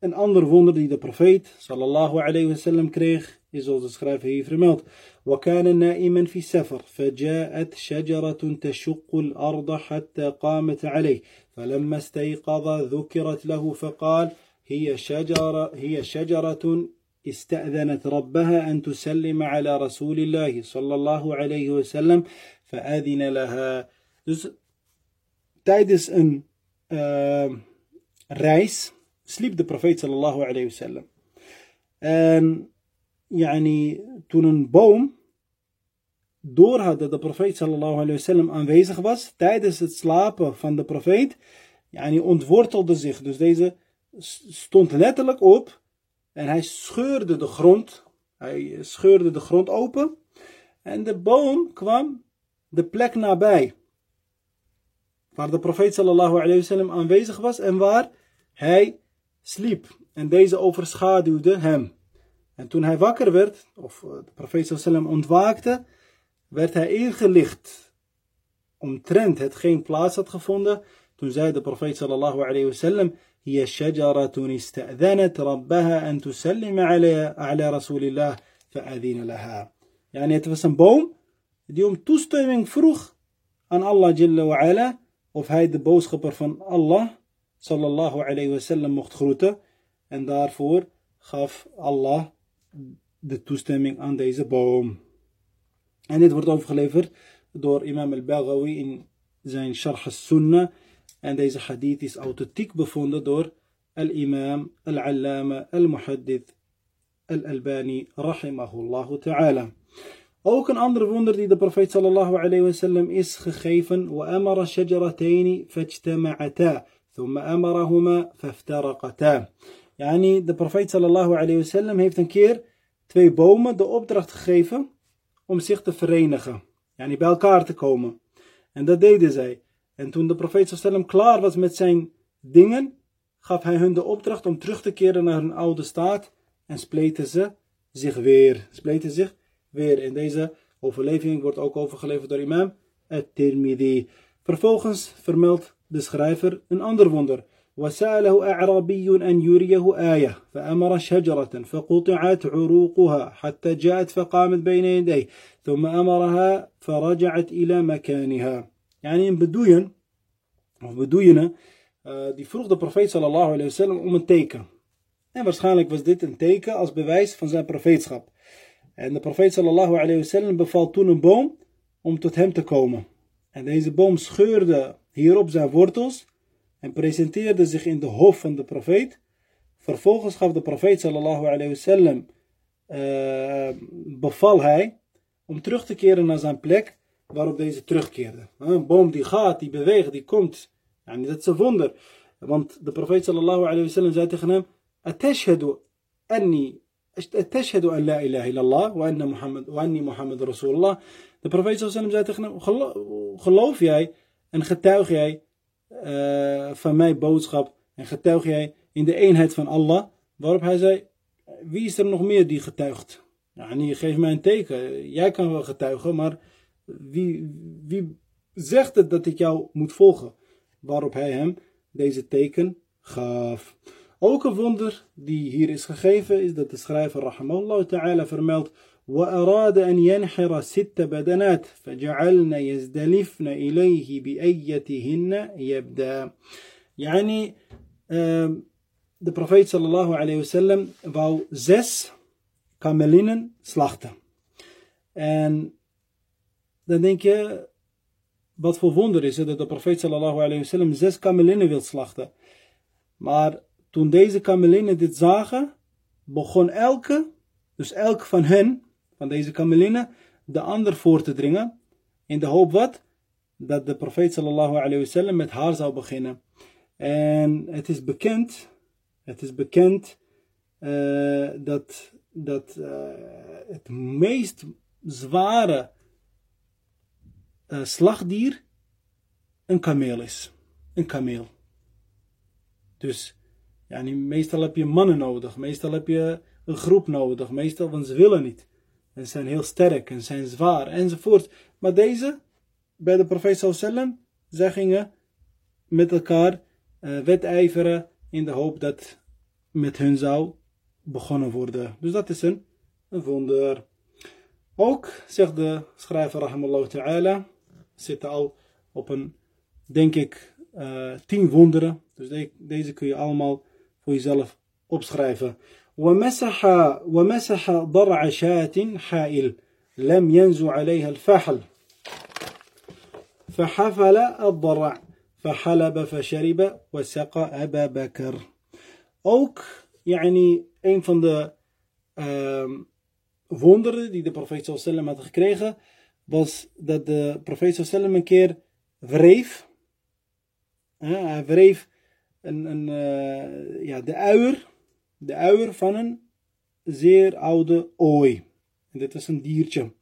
een ander wonder die de profeet sallallahu alayhi wasallam kreeg, is zoals de schrijver hier vermeldt. وكان نائما في سفر فجاءت شجرة تشق الأرض حتى قامت عليه فلما استيقظ ذكرت له فقال هي شجرة هي شجرة استأذنت ربها أن تسلم على رسول الله صلى الله عليه وسلم فأذن لها Dus tijdens een uh, reis sliep de profeet sallallahu alayhi wasallam. En toen een boom door had dat de profeet sallallahu alayhi wasallam aanwezig was, tijdens het slapen van de profeet, yani, ontwortelde zich. Dus deze stond letterlijk op en hij scheurde de grond. Hij scheurde de grond open en de boom kwam de plek nabij. Waar de profeet sallallahu alayhi wasallam aanwezig was en waar hij sliep. En deze overschaduwde hem. En toen hij wakker werd, of eh, de profeet sallallahu ontwaakte, werd hij ingelicht omtrent hetgeen plaats had gevonden. Toen zei de profeet sallallahu alayhi wasallam, هي شجرة استأذنت ربها أن تسلم على على رسول الله فأذن لها. يعني het was een boom die om toestemming vroeg aan Allah Jalla wa ala of hij de boodschapper van Allah sallallahu alayhi wasallam mocht groeten en daarvoor gaf Allah de toestemming aan deze boom. En dit wordt overgeleverd door imam al-Baghawi in zijn Sharh al-Sunnah En deze hadith is authentiek bevonden door al-imam al-allama al-muhaddith al-Albani rahimahullah ta'ala. Ook een ander wonder die de profeet sallallahu alayhi wa sallam is gegeven. وَأَمَرَ شَجَرَتَيْنِ فَاجْتَمَعَتَا ثُمَّ أَمَرَهُمَا فَافْتَرَقَتَا Yani de profeet sallallahu alayhi wa sallam heeft een keer twee bomen de opdracht gegeven om zich te verenigen. Yani bij elkaar te komen. En dat deden zij. En toen de profeet sallam klaar was met zijn dingen, gaf hij hun de opdracht om terug te keren naar hun oude staat en spleten ze zich weer. Spleten zich weer. In deze overlevering wordt ook overgeleverd door imam at-Tirmidhi. Vervolgens vermeldt de schrijver een ander wonder. وسأله أعرابي أن يريه آية فأمر شجرة فقطعت عروقها حتى جاءت فقامت بين يديه ثم أمرها فرجعت إلى مكانها Yani een bedoeien, of bedoeiene, uh, die vroeg de profeet sallallahu alayhi wasallam om een teken. En waarschijnlijk was dit een teken als bewijs van zijn profeetschap. En de profeet sallallahu alayhi wasallam beval toen een boom om tot hem te komen. En deze boom scheurde hierop zijn wortels en presenteerde zich in de hof van de profeet. Vervolgens gaf de profeet sallallahu alayhi wasallam uh, beval hij om terug te keren naar zijn plek waarop deze terugkeerde. Een boom die gaat, die beweegt, die komt. Yani dat is een wonder. Want de profeet sallallahu alayhi wa sallam zei tegen hem, Atashhadu anni, Atashhadu an la ilaha illallah wa anna Muhammad, wa anni Muhammad Rasulullah. De profeet sallallahu alayhi wa sallam zei tegen hem, geloof jij en getuig jij uh, van mijn boodschap en getuig jij in de eenheid van Allah? Waarop hij zei, wie is er nog meer die getuigt? Yani, geef mij een teken. Jij kan wel getuigen, maar wie, wie zegt het dat ik jou moet volgen? Waarop hij hem deze teken gaf. Ook een wonder die hier is gegeven is dat de schrijver rahimallahu ta'ala vermeldt وأراد أن ينحر ست بدنات فجعلن يزدلفن إليه بأيتهن يبدأ يعني de profeet sallallahu alayhi wasallam wou zes kamelinnen slachten. En dan denk je, wat voor wonder is het dat de profeet sallallahu alayhi wasallam zes kamelinnen wil slachten. Maar toen deze kamelinnen dit zagen, begon elke, dus elk van hen, van deze kamelinnen, de ander voor te dringen. In de hoop wat? Dat de profeet sallallahu alayhi wasallam met haar zou beginnen. En het is bekend, het is bekend uh, dat, dat uh, het meest zware uh, slagdier een kameel is. Een kameel. Dus ja, meestal heb je mannen nodig, meestal heb je een groep nodig, meestal, want ze willen niet. En zijn heel sterk en zijn zwaar enzovoort. Maar deze, bij de profeet sallam, zij gingen met elkaar uh, wedijveren in de hoop dat met hun zou begonnen worden. Dus dat is een, een wonder. Ook, zegt de schrijver rahimallahu ta'ala, zitten al op een, denk ik, uh, tien wonderen. Dus de, deze kun je allemaal voor jezelf opschrijven. ومسح ومسح ضرع شاة حائل لم ينزو عليها الفحل فحفل الضرع فحلب فشرب وسقى أبا بكر ook يعني een van de um, wonderen die de profeet sallam had gekregen was dat de profeet sallam een keer wreef uh, hij wreef een, een, uh, ja, de uier de uier van een zeer oude ooi. En dit was een diertje.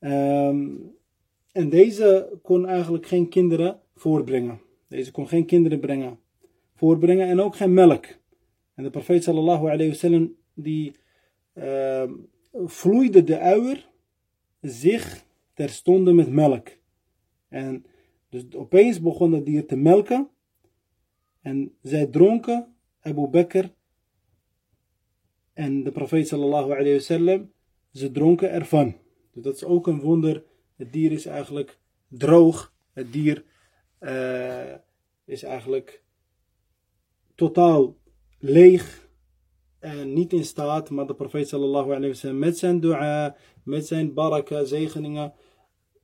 Um, en deze kon eigenlijk geen kinderen voorbrengen. Deze kon geen kinderen brengen, voorbrengen en ook geen melk. En de profeet sallallahu alayhi wasallam die uh, vloeide de uier zich terstond met melk. En dus opeens begon het dier te melken. En zij dronken Abu Bakr en de profeet sallallahu alayhi wasallam, ze dronken ervan. Dus dat is ook een wonder. Het dier is eigenlijk droog. Het dier uh, is eigenlijk totaal leeg en niet in staat. Maar de profeet sallallahu alayhi wasallam met zijn dua, met zijn baraka, zegeningen,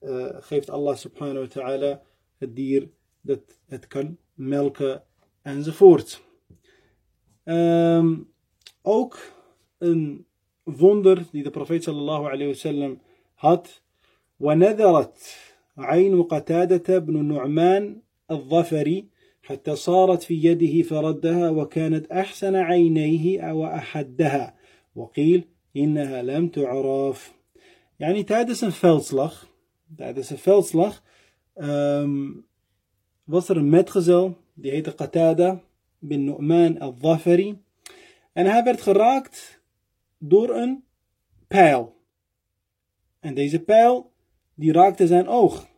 uh, geeft Allah subhanahu wa ta'ala het dier dat het kan melken enzovoort. Um, ook een wonder die de profeet sallallahu alayhi wa sallam had. ونذرت عين قتادة بن نعمان الظفري حتى صارت في يده فردها وكانت أحسن عينيه أو أحدها وقيل إنها لم تعرف يعني تعدس فلسلخ تعدس فلسلخ وصر مدخزل دي قتادة بن نعمان الظفري أنا هابرت خراكت door een pijl. En deze pijl, die raakte zijn oog.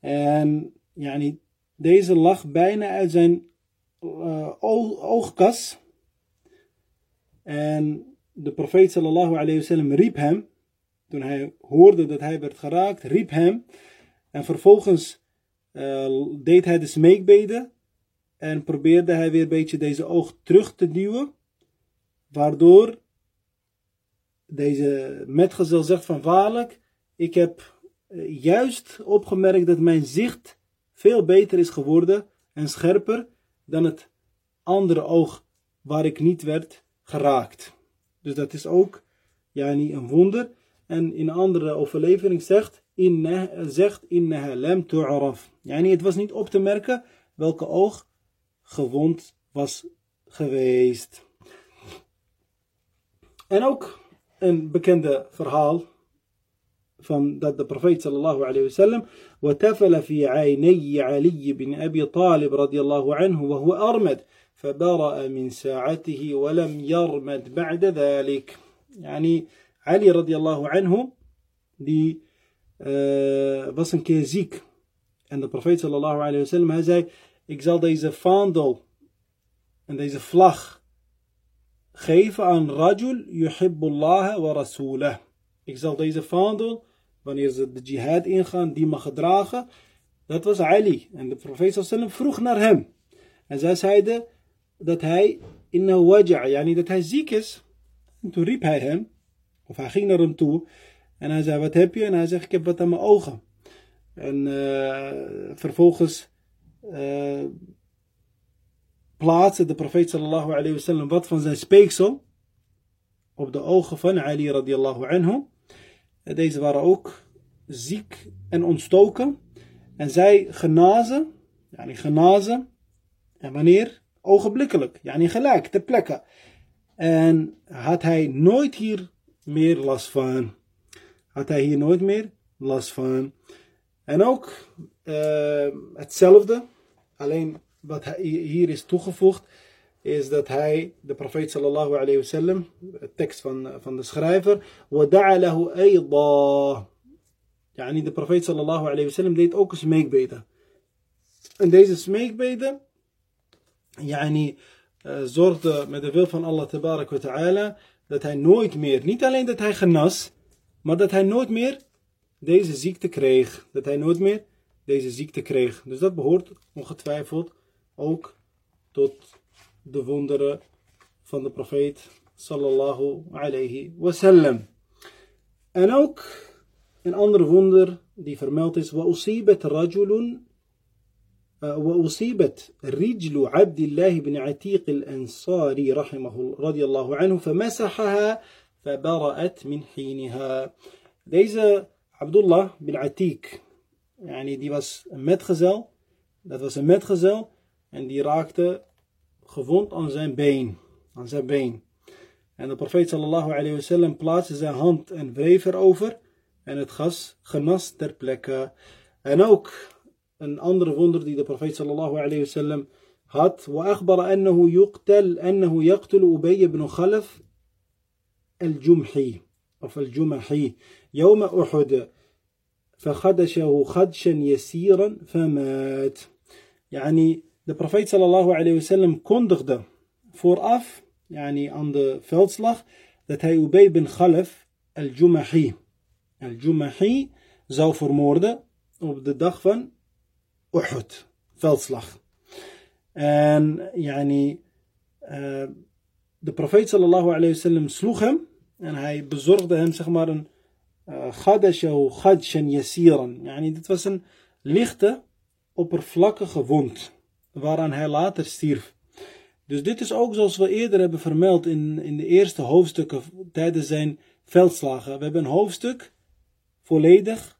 En yani, deze lag bijna uit zijn uh, oogkas. En de profeet sallallahu alayhi wasallam riep hem, toen hij hoorde dat hij werd geraakt, riep hem. En vervolgens uh, deed hij de smeekbeden en probeerde hij weer een beetje deze oog terug te duwen. Waardoor deze metgezel zegt van waarlijk, ik heb eh, juist opgemerkt dat mijn zicht veel beter is geworden en scherper dan het andere oog waar ik niet werd geraakt. Dus dat is ook ja, niet een wonder. En in een andere overlevering zegt, inna, zegt innaha lam. Yani het was niet op te merken welke oog gewond was geweest. En ook een bekende verhaal van dat de profeet sallallahu alayhi wasallam وتفل في عيني علي بن أبي طالب رضي الله عنه وهو أرمد فبرأ من ساعته ولم يرمد بعد ذلك يعني علي رضي الله عنه die uh, was een keer ziek en de profeet sallallahu alayhi wasallam hij zei ik zal deze vaandel en deze vlag geven aan rajul yuhibbullah wa rasulah. Ik zal deze vaandel, wanneer ze de jihad ingaan, die mag dragen. Dat was Ali. En de profeet sallam vroeg naar hem. En zij zeiden dat hij inna waja, yani dat hij ziek is. En toen riep hij hem, of hij ging naar hem toe. En hij zei, wat heb je? En hij zegt, ik heb wat aan mijn ogen. En uh, vervolgens uh, plaatste de profeet sallallahu alayhi wasallam wat van zijn speeksel op de ogen van Ali radiallahu anhu. deze waren ook ziek en ontstoken. En zij genazen, yani genazen, en wanneer? Ogenblikkelijk, yani gelijk, ter plekke. En had hij nooit hier meer last van. Had hij hier nooit meer last van. En ook uh, hetzelfde, alleen wat hier is toegevoegd, is dat hij, de profeet sallallahu alayhi wasallam, de tekst van, van de schrijver, wada'a lahu ayda. Yani de profeet sallallahu alayhi wasallam deed ook een smeekbeden. En deze smeekbeden, yani, eh, zorgde met de wil van Allah tabarak wa ta'ala, dat hij nooit meer, niet alleen dat hij genas, maar dat hij nooit meer deze ziekte kreeg. Dat hij nooit meer deze ziekte kreeg. Dus dat behoort ongetwijfeld ook tot de wonderen van de profeet sallallahu alayhi wasallam. En ook een andere wonder die vermeld is. وَأُصِيبَتْ رَجُلٌ وأصيبت رجل عبد الله بن عتيق الأنصاري رحمه رضي الله عنه فمسحها فبرأت من حينها Deze Abdullah bin Atik, yani die was een metgezel, dat was een metgezel en die raakte gewond aan zijn been, aan zijn been. En de profeet sallallahu alayhi wasallam plaatste zijn hand en wreef erover en het gas genas ter plekke. En ook een andere wonder die de profeet sallallahu alayhi wasallam had. وأخبر أنه يقتل أنه يقتل أبي بن خلف الجمحي of الجمحي يوم أحد فخدشه خدشا يسيرا فمات يعني de profeet sallallahu alayhi wasallam kondigde vooraf yani aan de veldslag dat hij Ubay bin Khalaf al-Jumahi al-Jumahi zou vermoorden op de dag van Uhud, veldslag. En yani, uh, de profeet sallallahu alayhi wasallam sloeg hem en hij bezorgde hem zeg maar een khadashahu uh, khadshan yasiran. Yani, dit was een lichte, oppervlakkige wond waaraan hij later stierf. Dus dit is ook zoals we eerder hebben vermeld in, in de eerste hoofdstukken tijdens zijn veldslagen. We hebben een hoofdstuk volledig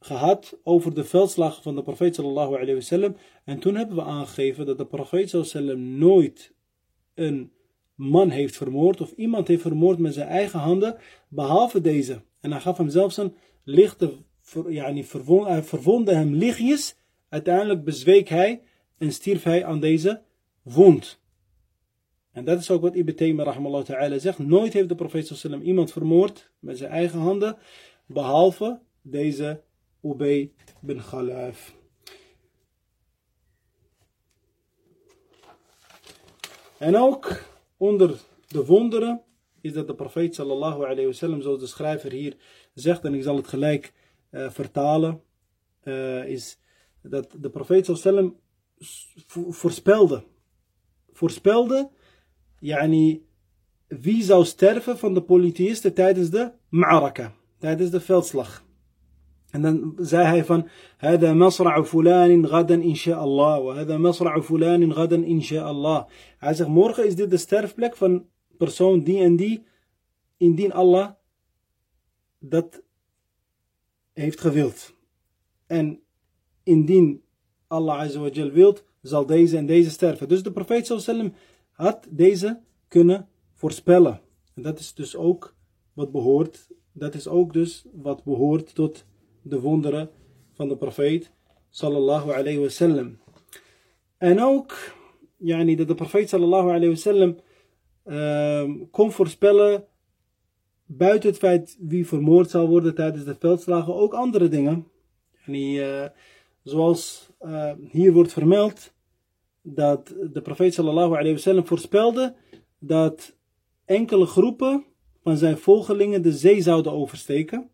gehad over de veldslag van de profeet sallallahu alayhi wasallam. En toen hebben we aangegeven dat de profeet sallallahu nooit een man heeft vermoord of iemand heeft vermoord met zijn eigen handen, behalve deze. En hij gaf hem zelfs een lichte, yani verwond, hij verwonde hem lichtjes. Uiteindelijk bezweek hij en stierf hij aan deze wond. En dat is ook wat Ibn Taymiyyah rahmallahu ta'ala zegt. Nooit heeft de profeet sallam iemand vermoord met zijn eigen handen, behalve deze Ubay bin Khalaf. En ook onder de wonderen is dat de profeet sallallahu alayhi wasallam, zoals de schrijver hier zegt, en ik zal het gelijk uh, vertalen, uh, is dat de profeet sallallahu voorspelde. Voorspelde, yani, wie zou sterven van de polytheïsten tijdens de ma'araka, tijdens de veldslag. En dan zei hij van, هذا مصرع فلان غدا إن شاء الله, وهذا مصرع فلان غدا إن شاء الله. Hij zegt, morgen is dit de sterfplek van persoon die en die, indien Allah dat heeft gewild. En indien Allah azawajal wilt, zal deze en deze sterven. Dus de profeet sallam had deze kunnen voorspellen. En dat is dus ook wat behoort, dat is ook dus wat behoort tot de wonderen van de profeet sallallahu alayhi wasallam. En ook, yani, dat de profeet sallallahu alayhi wasallam uh, kon voorspellen buiten het feit wie vermoord zal worden tijdens de veldslagen, ook andere dingen. Yani, uh, zoals uh, hier wordt vermeld dat de profeet sallallahu alayhi wasallam voorspelde dat enkele groepen van zijn volgelingen de zee zouden oversteken.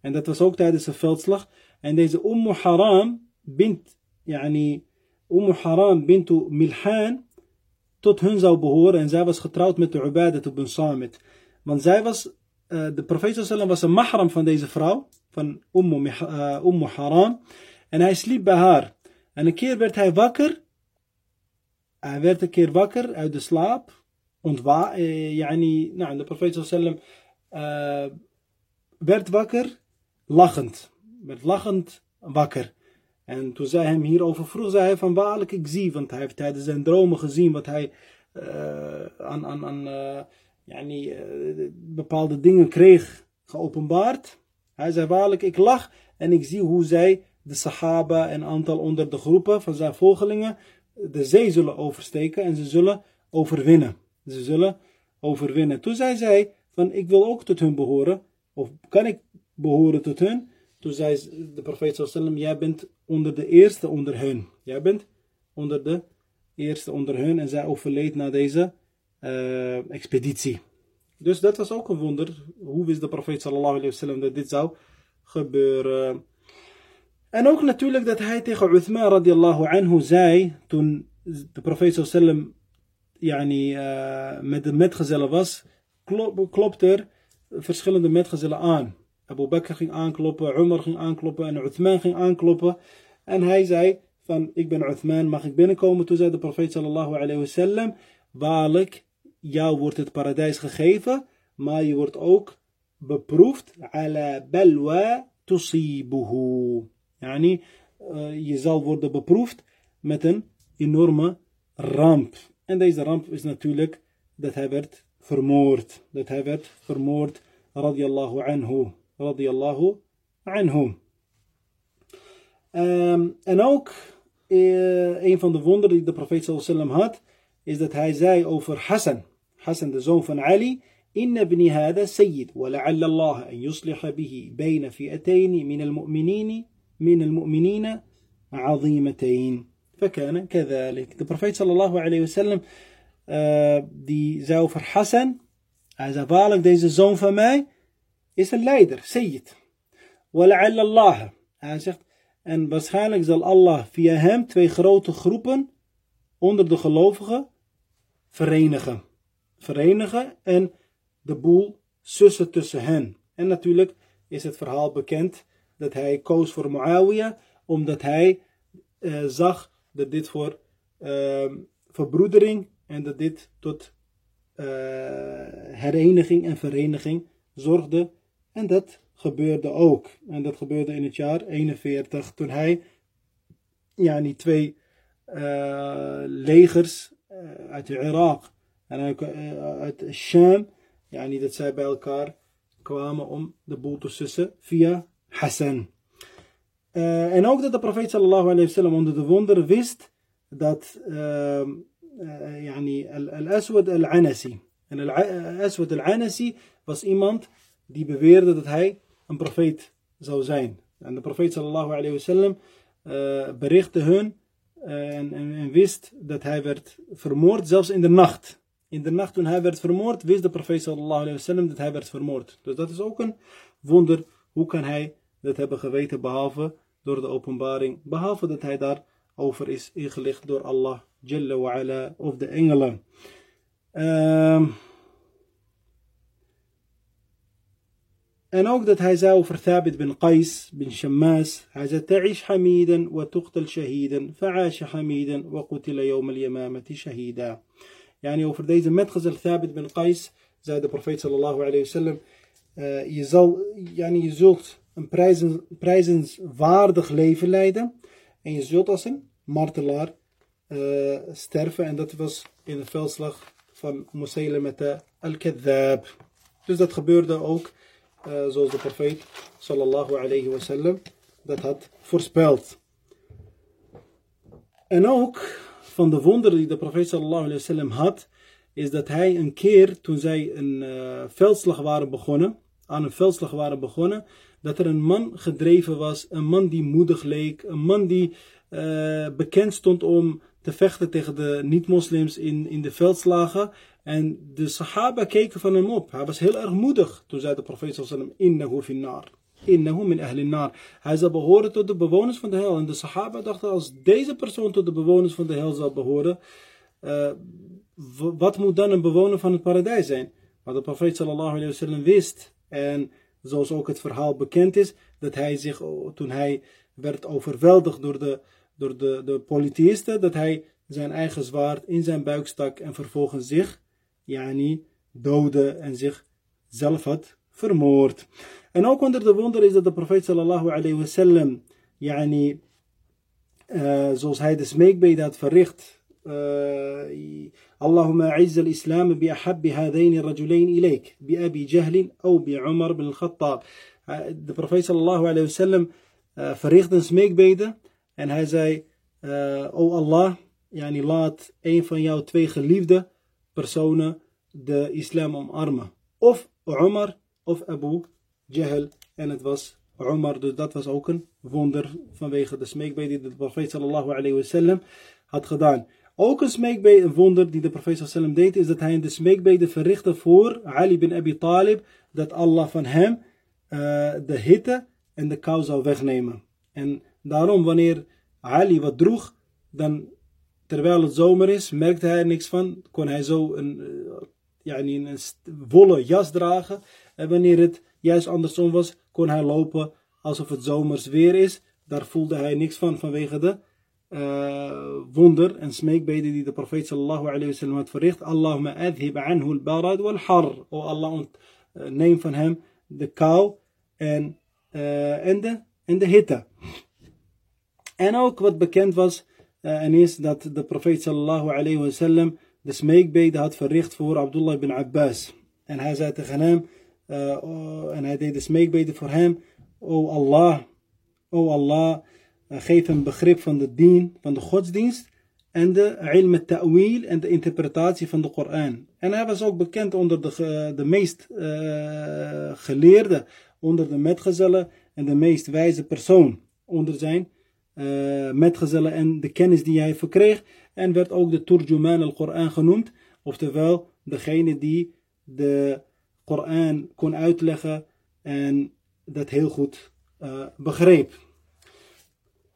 En dat was ook tijdens de veldslag. En deze Ummu Haram bint, yani Ummu Haram bintu Milhan, tot hun zou behoren. En zij was getrouwd met de Ubadat ibn Samit. Want zij was, uh, de profeet sallam was een mahram van deze vrouw, van Ummu, uh, Ummu Haram. En hij sliep bij haar. En een keer werd hij wakker. Hij werd een keer wakker uit de slaap. Ontwa, uh, yani, nou, de profeet sallam uh, werd wakker, lachend. Werd lachend wakker. En toen zij hem hierover vroeg, zei hij van waarlijk ik zie, want hij heeft tijdens zijn dromen gezien wat hij uh, aan, aan, aan uh, yani, bepaalde dingen kreeg geopenbaard. Hij zei waarlijk ik lach en ik zie hoe zij de sahaba en aantal onder de groepen van zijn volgelingen de zee zullen oversteken en ze zullen overwinnen. Ze zullen overwinnen. Toen zei zij van ik wil ook tot hun behoren, of kan ik behoren tot hun? Toen zei de profeet sallam, jij bent onder de eerste onder hen. Jij bent onder de eerste onder hun en zij overleed na deze uh, expeditie. Dus dat was ook een wonder. Hoe wist de profeet sallallahu alayhi wasallam dat dit zou gebeuren? En ook natuurlijk dat hij tegen Uthman radiallahu anhu zei, toen de profeet sallam yani, uh, met de metgezellen was, klop, klopt er verschillende metgezellen aan. Abu Bakr ging aankloppen, Umar ging aankloppen en Uthman ging aankloppen. En hij zei van, ik ben Uthman, mag ik binnenkomen? Toen zei de profeet sallallahu alayhi wasallam, waarlijk, jou wordt het paradijs gegeven, maar je wordt ook beproefd, ala balwa tusibuhu. Yani, uh, je zal worden beproefd met een enorme ramp. En deze ramp is natuurlijk dat hij werd vermoord. Dat hij werd vermoord, radiallahu anhu. Radiallahu anhu. Um, en ook uh, een van de wonderen die de profeet sallam had, is dat hij zei over Hassan. Hassan, de zoon van Ali. إن ابني هذا سيد ولعل الله أن يصلح به بين فئتين من المؤمنين من المؤمنين عظيمتين فكان كذلك de profeet sallallahu alayhi wasallam uh, die zei over Hassan hij zei waarlijk deze zoon van mij is een leider, Sayyid ولعل الله hij zegt en waarschijnlijk zal Allah via hem twee grote groepen onder de gelovigen verenigen verenigen en de boel sussen tussen hen en natuurlijk is het verhaal bekend dat hij koos voor Muawiyah omdat hij uh, zag dat dit voor uh, verbroedering en dat dit tot uh, hereniging en vereniging zorgde. En dat gebeurde ook. En dat gebeurde in het jaar 41 toen hij ja, die twee uh, legers uit Irak en uit Sham, ja, niet dat zij bij elkaar kwamen om de boel te sussen via Hassan. Uh, en ook dat de profeet sallallahu alayhi wasallam onder de wonderen wist dat uh, uh, yani al-Aswad al-Anasi. En al-Aswad al-Anasi was iemand die beweerde dat hij een profeet zou zijn. En de profeet sallallahu alayhi wasallam berichtte hun en, en, en wist dat hij werd vermoord, zelfs in de nacht. In de nacht toen hij werd vermoord, wist de profeet sallallahu alayhi wasallam dat hij werd vermoord. Dus dat is ook een wonder. Hoe kan hij dat hebben geweten behalve door de openbaring, behalve dat hij daarover is ingelicht door Allah Jalla wa ala, of de engelen. Ehm, en ook dat hij zei over Thabit bin Qais bin Shammas, hij zei Ta'ish hamiden wa tuqtal shahiden, fa'asha hamiden wa qutila yawm al-yamamati shahida. Yani over deze metgezel Thabit bin Qais zei de profeet sallallahu alayhi wa sallam, eh, je, yani een prijzen, prijzenswaardig leven leiden. En je zult als een martelaar uh, sterven. En dat was in de veldslag van Musaylimata al-Kadhab. Dus dat gebeurde ook uh, zoals de profeet sallallahu alayhi wasallam dat had voorspeld. En ook van de wonderen die de profeet sallallahu alayhi wasallam had, is dat hij een keer toen zij een uh, veldslag waren begonnen, aan een veldslag waren begonnen, dat er een man gedreven was, een man die moedig leek, een man die uh, bekend stond om te vechten tegen de niet-moslims in, in de veldslagen. En de sahaba keken van hem op. Hij was heel erg moedig. Toen zei de profeet sallam, innahu finnar. Innahu min ahli nar. Hij zal behoren tot de bewoners van de hel. En de sahaba dachten, als deze persoon tot de bewoners van de hel zal behoren, uh, wat moet dan een bewoner van het paradijs zijn? Maar de profeet sallallahu alayhi wa sallam wist en zoals ook het verhaal bekend is, dat hij zich, toen hij werd overweldigd door de, door de, de polytheïsten, dat hij zijn eigen zwaard in zijn buik stak en vervolgens zich, yani, doodde en zich zelf had vermoord. En ook onder de wonder is dat de profeet sallallahu alayhi wa sallam, yani, uh, zoals hij de smeekbede had verricht, اللهم أعز الإسلام بأحب هذين الرجلين إليك بأبي جهل أو بعمر بن الخطاب de profeet sallallahu alayhi wa sallam uh, verricht een smeekbede en hij zei uh, O Allah yani laat een van jouw twee geliefde personen de islam omarmen of Umar of Abu Jahl en het was Umar dus dat was ook een wonder vanwege de smeekbede die de profeet sallallahu alayhi wa sallam had gedaan ook een smeekbede, een wonder die de profeet sallam deed, is dat hij de smeekbede verrichtte voor Ali bin Abi Talib, dat Allah van hem uh, de hitte en de kou zou wegnemen. En daarom, wanneer Ali wat droeg, dan terwijl het zomer is, merkte hij er niks van, kon hij zo een, uh, ja, een wollen jas dragen. En wanneer het juist andersom was, kon hij lopen alsof het zomers weer is. Daar voelde hij niks van vanwege de uh, wonder en smeekbeden die de profeet sallallahu alayhi wa sallam had verricht. Allahumma adhib anhu al-barad wal-har. O Allah, uh, neem van hem de kou en, uh, en, de, en de hitte. En ook wat bekend was en is dat de profeet sallallahu alayhi wa sallam de smeekbeden had verricht voor Abdullah ibn Abbas. En hij zei tegen hem, oh, en hij deed de smeekbeden voor hem, O Allah, O Allah, geef een begrip van de dien, van de godsdienst en de ilm ta'wil en de interpretatie van de Koran. En hij was ook bekend onder de, de meest uh, geleerde, onder de metgezellen en de meest wijze persoon onder zijn uh, metgezellen en de kennis die hij verkreeg. En werd ook de Turjuman al-Quran genoemd, oftewel degene die de Koran kon uitleggen en dat heel goed uh, begreep.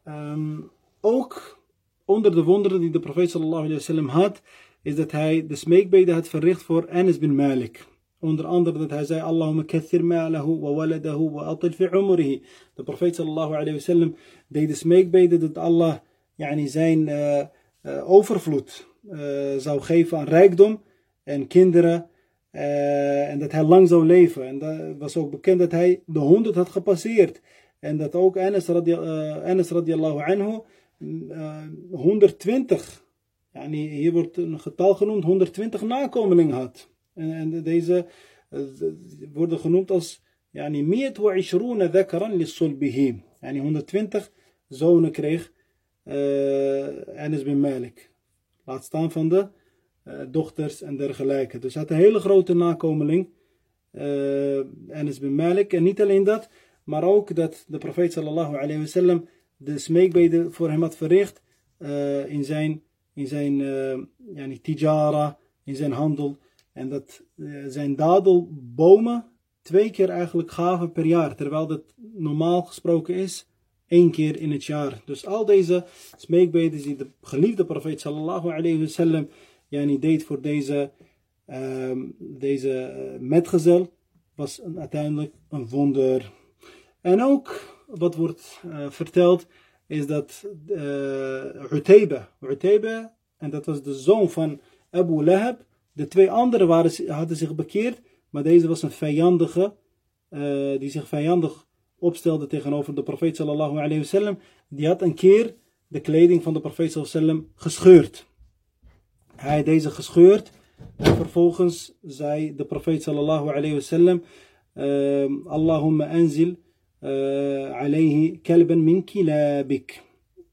Um, ook onder de wonderen die de profeet sallallahu alayhi had, is dat hij de smeekbede had verricht voor Anas bin Malik. Onder andere dat hij zei, Allahumma kathir ma'lahu wa waladahu wa atil fi umrihi. De profeet sallallahu alayhi deed de smeekbede dat Allah yani zijn uh, uh, overvloed uh, zou geven aan rijkdom en kinderen. en dat hij lang zou leven. En dat was ook bekend dat hij de honderd had gepasseerd. En dat ook Anas, radi, uh, Anas radiallahu anhu uh, 120, yani hier wordt een getal genoemd, 120 nakomelingen had. En, en deze uh, worden genoemd als yani, 120 dhakaran lissulbihi. Yani 120 zonen kreeg Anas bin Malik. Laat staan van de dochters en dergelijke. Dus hij had een hele grote nakomeling, Anas bin Malik. En niet alleen dat, maar ook dat de profeet sallallahu alayhi wa sallam de smeekbeden voor hem had verricht uh, in zijn, in zijn uh, yani tijara, in zijn handel. En dat uh, zijn dadelbomen twee keer eigenlijk gaven per jaar. Terwijl dat normaal gesproken is één keer in het jaar. Dus al deze smeekbeden die de geliefde profeet sallallahu alayhi wa sallam yani deed voor deze, deze metgezel was uiteindelijk een wonder. En ook wat wordt uh, verteld is dat uh, en dat was de zoon van Abu Lahab, de twee anderen waren, hadden zich bekeerd, maar deze was een vijandige, uh, die zich vijandig opstelde tegenover de profeet sallallahu alayhi wasallam. Die had een keer de kleding van de profeet sallallahu alayhi gescheurd. Hij deze gescheurd en vervolgens zei de profeet sallallahu alayhi wasallam, Allahumma anzil عليه كلبا من كلابك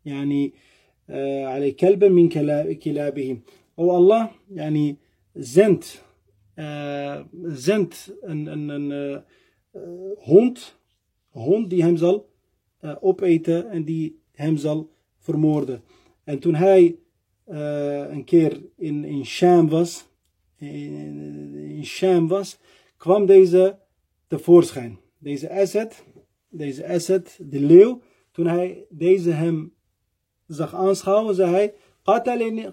يعني عليه كلبا من كلابهم او الله يعني zend zendt een, een, een hond hond die hem zal opeten en die hem zal vermoorden en toen hij een keer in, in Sham was in, in Sham was kwam deze tevoorschijn deze asset deze Asad, de leeuw, toen hij deze hem zag aanschouwen, zei hij,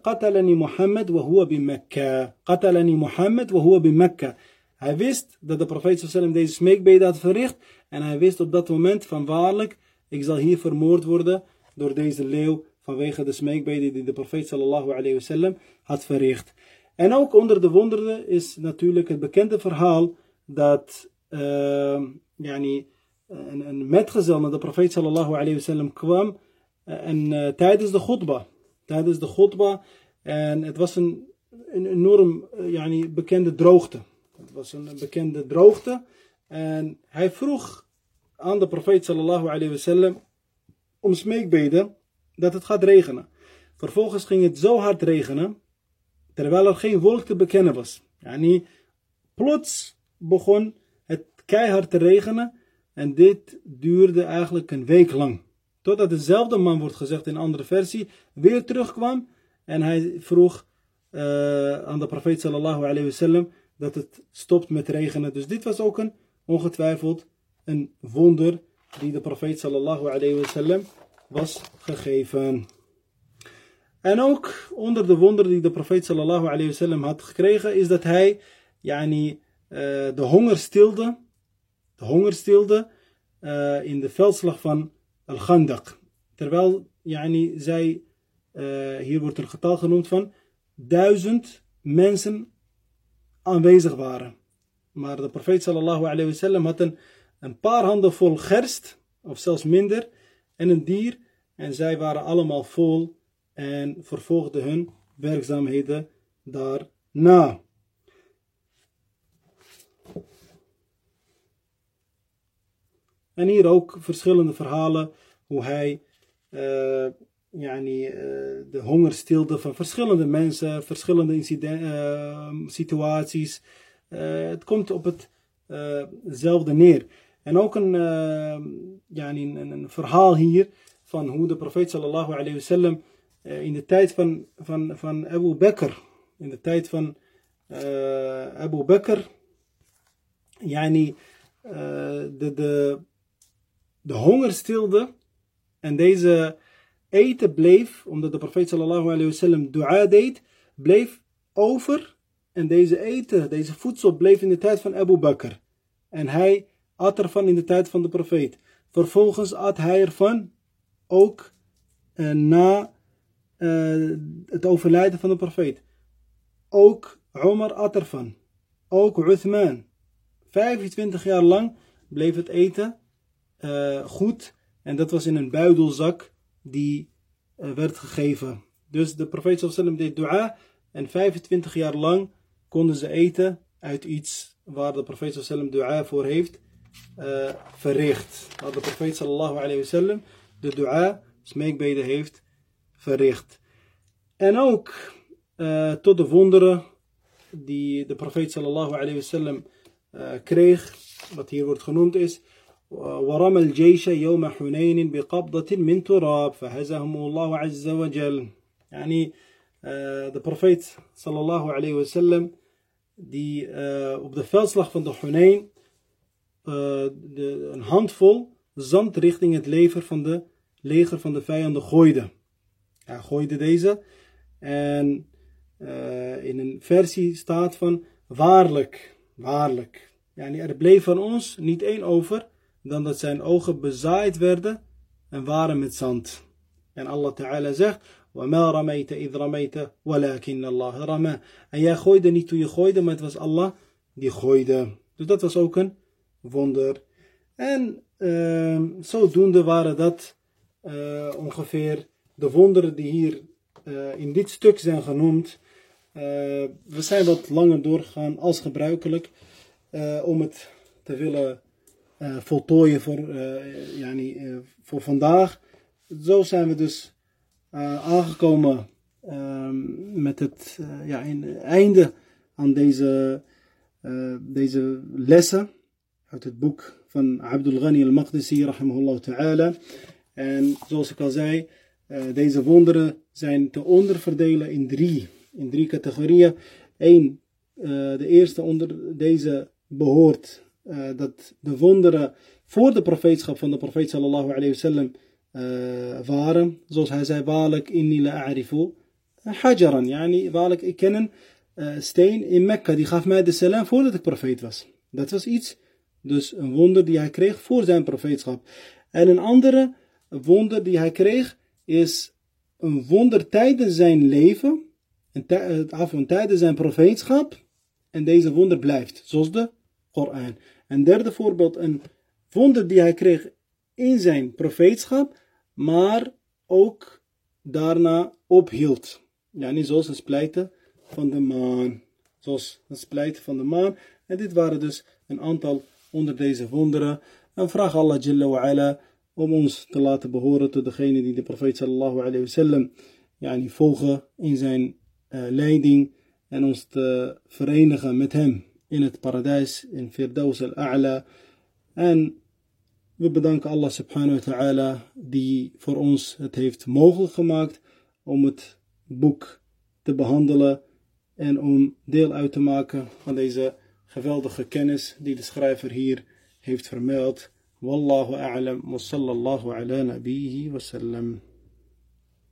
Qatalani Muhammad wa huwa bi Mekka. Qatalani Muhammad wa huwa bi Mekka. Hij wist dat de profeet sallam deze smeekbede had verricht en hij wist op dat moment van waarlijk, ik zal hier vermoord worden door deze leeuw vanwege de smeekbede die de profeet sallallahu alayhi wasallam had verricht. En ook onder de wonderen is natuurlijk het bekende verhaal dat uh, yani, een, een metgezel naar de profeet sallallahu alayhi wasallam kwam en uh, tijdens de khutbah. Tijdens de khutbah. En het was een, een enorm yani, bekende droogte. Het was een bekende droogte. En hij vroeg aan de profeet sallallahu alayhi wasallam om smeekbeden dat het gaat regenen. Vervolgens ging het zo hard regenen, terwijl er geen wolk te bekennen was. Yani, plots begon het keihard te regenen en dit duurde eigenlijk een week lang. Totdat dezelfde man, wordt gezegd in een andere versie, weer terugkwam en hij vroeg uh, aan de profeet sallallahu alayhi wasallam dat het stopt met regenen. Dus dit was ook een ongetwijfeld een wonder die de profeet sallallahu alayhi wasallam was gegeven. En ook onder de wonderen die de profeet sallallahu alayhi wasallam had gekregen is dat hij yani, uh, de honger stilde, de honger stilde uh, in de veldslag van Al-Ghandaq. Terwijl yani, zij, uh, hier wordt een getal genoemd van duizend mensen aanwezig waren. Maar de profeet sallallahu alayhi had een, een paar handen vol gerst, of zelfs minder, en een dier. En zij waren allemaal vol en vervolgden hun werkzaamheden daarna. En hier ook verschillende verhalen hoe hij uh, yani, uh, de honger stilde van verschillende mensen, verschillende uh, situaties. het komt op hetzelfde neer. En ook een, yani, een, een, verhaal hier van hoe de profeet sallallahu alayhi wasallam in de tijd van, van, van Abu Bakr, in de tijd van Abu Bakr, yani, de, de de honger stilde en deze eten bleef, omdat de profeet sallallahu alayhi wasallam dua deed, bleef over en deze eten, deze voedsel bleef in de tijd van Abu Bakr. En hij at ervan in de tijd van de profeet. Vervolgens at hij ervan ook uh, na uh, het overlijden van de profeet. Ook Omar at ervan. Ook Uthman. 25 jaar lang bleef het eten uh, goed. En dat was in een buidelzak die uh, werd gegeven. Dus de profeet sallam deed dua. En 25 jaar lang konden ze eten uit iets waar de profeet sallam dua voor heeft uh, verricht. Waar de profeet sallallahu alayhi wasallam de dua, smeekbeden heeft verricht. En ook tot de wonderen die de profeet sallallahu alayhi wasallam kreeg, wat hier wordt genoemd is. ورمى الجيش يوم حنين بقبضة من تراب فهزهم الله عز وجل يعني de profeet sallallahu alayhi wasallam die uh, op de veldslag van de Hunayn uh, de, een handvol zand richting het leger van de leger van de vijanden gooide. Hij gooide deze en uh, in een versie staat van waarlijk, waarlijk. Yani er bleef van ons niet één over dan dat zijn ogen bezaaid werden en waren met zand. En Allah Ta'ala zegt, وَمَا رَمَيْتَ إِذْ رَمَيْتَ وَلَكِنَّ اللَّهَ رَمَى En jij gooide niet toen je gooide, maar het was Allah die gooide. Dus dat was ook een wonder. En uh, zodoende waren dat uh, ongeveer de wonderen die hier uh, in dit stuk zijn genoemd. Uh, we zijn wat langer doorgegaan als gebruikelijk om het te willen uh, voltooien voor, yani, uh, voor vandaag. Zo zijn we dus aangekomen ehm, met het ja, einde aan deze, deze lessen uit het boek van Abdul Ghani al-Maqdisi rahimahullah ta'ala. En zoals ik al zei, deze wonderen zijn te onderverdelen in drie, in drie categorieën. Eén, de eerste onder deze behoort uh, dat de wonderen voor de profeetschap van de profeet sallallahu alayhi wasallam uh, waren. Zoals hij zei, waarlijk inni la a'rifu hajaran. Yani, waarlijk, ik ken een uh, steen in Mekka. Die gaf mij de salam voordat ik profeet was. Dat was iets, dus een wonder die hij kreeg voor zijn profeetschap. En een andere wonder die hij kreeg is een wonder tijdens zijn leven. En tijdens zijn profeetschap. En deze wonder blijft, zoals de Koran. Een derde voorbeeld, een wonder die hij kreeg in zijn profeetschap, maar ook daarna ophield. Ja, niet zoals het splijten van de maan. Zoals het splijten van de maan. En dit waren dus een aantal onder deze wonderen. En vraag Allah Jalla wa ala om ons te laten behoren tot degene die de profeet sallallahu alayhi wasallam yani, volgen in zijn uh, leiding en ons te verenigen met hem in het paradijs in Firdaus al-A'la en we bedanken Allah subhanahu wa ta'ala die voor ons het heeft mogelijk gemaakt om het boek te behandelen en om deel uit te maken van deze geweldige kennis die de schrijver hier heeft vermeld. Wallahu a'lam wa sallallahu ala nabihi wa sallam.